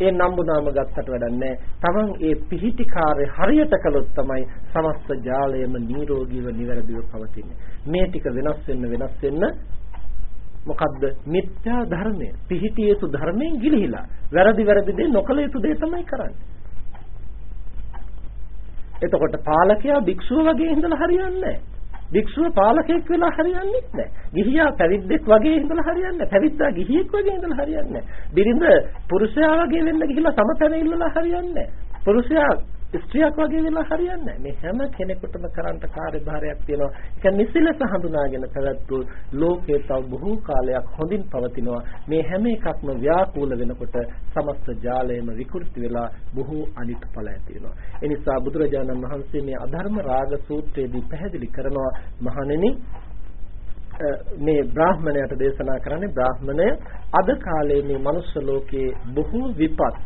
ඒ නම්බුනාම ගත්තට වැඩන්නේ තමන් ඒ පිහිටි කාර්ය හරියට කළොත් තමයි සමස්ත ජාලයම නිරෝගීව නිවැරදිව පවතින්නේ. මේ ටික වෙනස් වෙන්න වෙනස් වෙන්න මොකද්ද? මිත්‍යා ධර්මය. පිහිටිය යුතු ධර්මයෙන් ගිලිහිලා. වැරදි වැරදි දේ නොකළ යුතු දේ තමයි කරන්නේ. එතකොට පාලකයා භික්ෂුව වගේ ඉඳලා හරියන්නේ නැහැ. භික්ෂුව පාලකයෙක් වෙලා හරියන්නේ නැහැ. ගිහියා පැවිද්දෙක් වගේ ඉඳලා හරියන්නේ නැහැ. පැවිද්දා ගිහියෙක් වගේ ඉඳලා හරියන්නේ නැහැ. බිරිඳ පුරුෂයා වගේ වෙන්න ගිහිල්ලා සමතැන ඉල්ලලා හරියන්නේ නැහැ. පුරුෂයා ස්ත්‍රියක් වගේ වෙලා හරියන්නේ මේ හැම කෙනෙකුටම කරන්න කාර්යභාරයක් තියෙනවා. ඒක නිසිලස හඳුනාගෙන පැවැත්වූ ලෝකයේ තව බොහෝ කාලයක් හොඳින් පවතිනවා. මේ හැම එකක්ම ව්‍යාකූල වෙනකොට සමස්ත ජාලයම විකෘති වෙලා බොහෝ අනිත් ඵල ඇති වෙනවා. ඒ නිසා බුදුරජාණන් වහන්සේ මේ අධර්ම රාග සූත්‍රයේදී පැහැදිලි කරනවා මහණෙනි මේ බ්‍රාහමණයට දේශනා කරන්නේ බ්‍රාහමණය අද කාලේ මේ මනුස්ස ලෝකයේ බොහෝ විපත්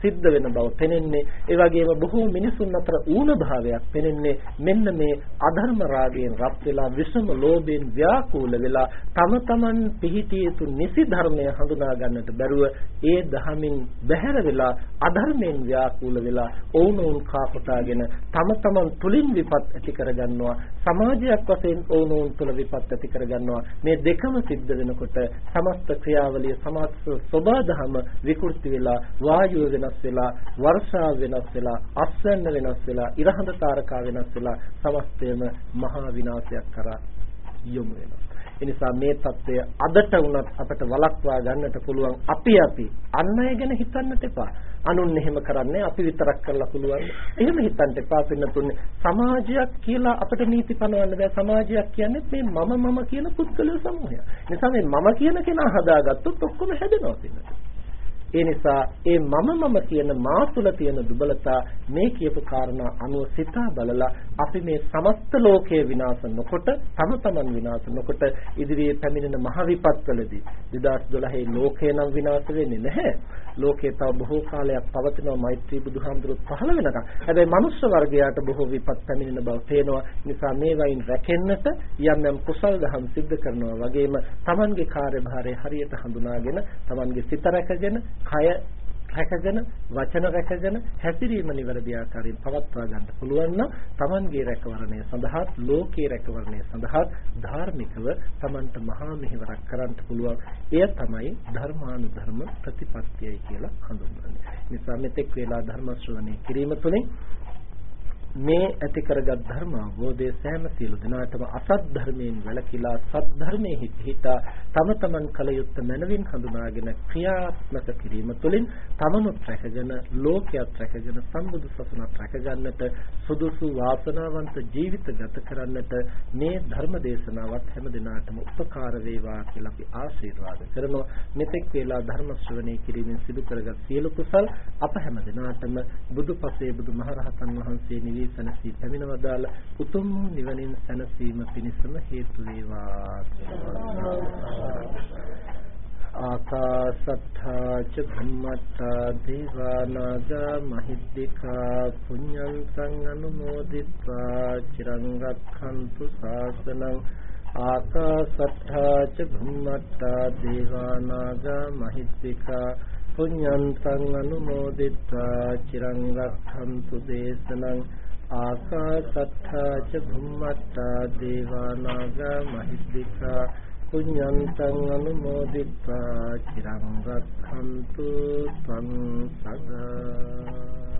සිද්ධ වෙන බව පෙනෙන්නේ. ඒ වගේම බොහෝ මිනිසුන් අතර ඌන භාවයක් පෙනෙන්නේ. මෙන්න මේ අධර්ම රාගයෙන් රත් වෙලා විසම ලෝභයෙන් ව්‍යාකූල වෙලා තම තමන් පිහිටිය යුතු නිසි ධර්මය හඳුනා ගන්නට බැරුව ඒ දහමින් බැහැර වෙලා අධර්මයෙන් ව්‍යාකූල වෙලා ඔවුනොවුන් කාපටාගෙන තම තමන් තුලින් විපත් ඇති කරගන්නවා. සමාජයක් වශයෙන් ඔවුනොවුන් තුල විපත් ඇති කරගන්නවා. මේ දෙකම සිද්ධ වෙනකොට සමස්ත ක්‍රියාවලිය සමස්ත සබාධම විකෘති වෙලා වායුව වෙන වෙනස් වෙලා වර්ෂාව වෙනස් වෙලා අස්වැන්න වෙනස් වෙලා ඉරහඳ තාරකා වෙනස් වෙලා සමස්තයම මහා විනාශයක් කරා යොමු වෙනවා. එනිසා මේ தත්ත්වය අදට වුණත් අපට වළක්වා ගන්නට පුළුවන් අපි අපි අන් අය ගැන හිතන්නට එපා. අනුන් එහෙම කරන්නේ අපි විතරක් කරලා පුළුවන්. එහෙම හිතන්න එපා පින්නතුන්නේ. සමාජයක් කියලා අපිට නීති පනවන්න බෑ. සමාජයක් කියන්නේ මේ මම මම කියන පුද්ගල සමූහය. නිසා මේ මම කියන කෙනා හදාගත්තොත් ඔක්කොම හැදෙනවා පින්නතුන්නේ. ඒ නිසා ඒ මම මම කියන මා තුල තියෙන දුබලතා මේ කියපු කාරණා අනුව සිතා බලලා අපි මේ සමස්ත ලෝකයේ විනාශ නොකොට තම තමන් විනාශ නොකොට ඉදිරියේ පැමිණෙන මහ විපත්වලදී 2012 ලෝකේ නම් විනාශ වෙන්නේ නැහැ. ලෝකේ තව බොහෝ කාලයක් පවතිනවා මෛත්‍රී බුදුහාමුදුරුවෝ පහළ වෙනකම්. හැබැයි මනුස්ස වර්ගයාට බොහෝ විපත් පැමිණෙන බව පේනවා. නිසා මේ වයින් රැකෙන්නට යම් යම් කුසල් දහම් සිද්ධ කරනවා වගේම තමන්ගේ කාර්යභාරය හරියට හඳුනාගෙන තමන්ගේ සිත රැකගෙන කය රැකගෙන වචන රැකගෙන හැසිරීම නිවැරදි ආකාරයෙන් පවත්වා ගන්න පුළුවන් නම් Tamanගේ රැකවරණය සඳහා ලෝකයේ රැකවරණය සඳහා ධාර්මිකව Tamanට මහා මෙහෙවරක් කරන්න පුළුවන් එය තමයි ධර්මානුධර්ම ප්‍රතිපත්තියයි කියලා හඳුන්වන්නේ. නිසා මෙතෙක් වේලා ධර්ම ශ්‍රවණය කිරීම තුළින් මේ ඇති කරගත් ධර්ම අවබෝධය සෑම සියලු දෙනාටම අසත් ධර්මයෙන් වැළකීලා සත් ධර්මයේ හිතා තම තමන් කල යුත්තේ මනවින් හඳුනාගෙන ක්‍රියාත්මක කිරීම තුළින් තමනුත් රැකගෙන ලෝකයක් රැකගෙන සම්බුදු සසුනත් රැකගන්නට සුදුසු වාසනාවන්ත ජීවිත ගත කරන්නට මේ ධර්ම දේශනාවත් හැම දිනාටම උපකාර වේවා කියලා අපි ආශිර්වාද කරනවා මෙතෙක් වේලා ධර්ම ශ්‍රවණය කිරීමෙන් සිදු කරගත් සියලු කුසල් අප හැම දිනාටම බුදුපසේ බුදුමහරහතන් වහන්සේ දිවියේ සැනසී පැමිණවදාල උතුම් නිවනින් සැනසීම පිණිසම හේතු වේවා. ආකාසත්තා ච ධම්මත්තා දේවානාග මහිද්దికා පුඤ්ඤන්තං අනුමෝදිත්වා චිරං රක්ඛන්තු ශාසනං ආකාසත්තා ච ධම්මත්තා දේවානාග මහිද්దికා පුඤ්ඤන්තං අනුමෝදිත්වා චිරං රක්ඛන්තු දේශනං ආකාසත්තා ච භුම්මත්තා දේවා නාග මහිද්దికා පුඤ්ඤන්තං අනුමෝදිත්වා චිරං රක්ඛන්තු ත්වං සදා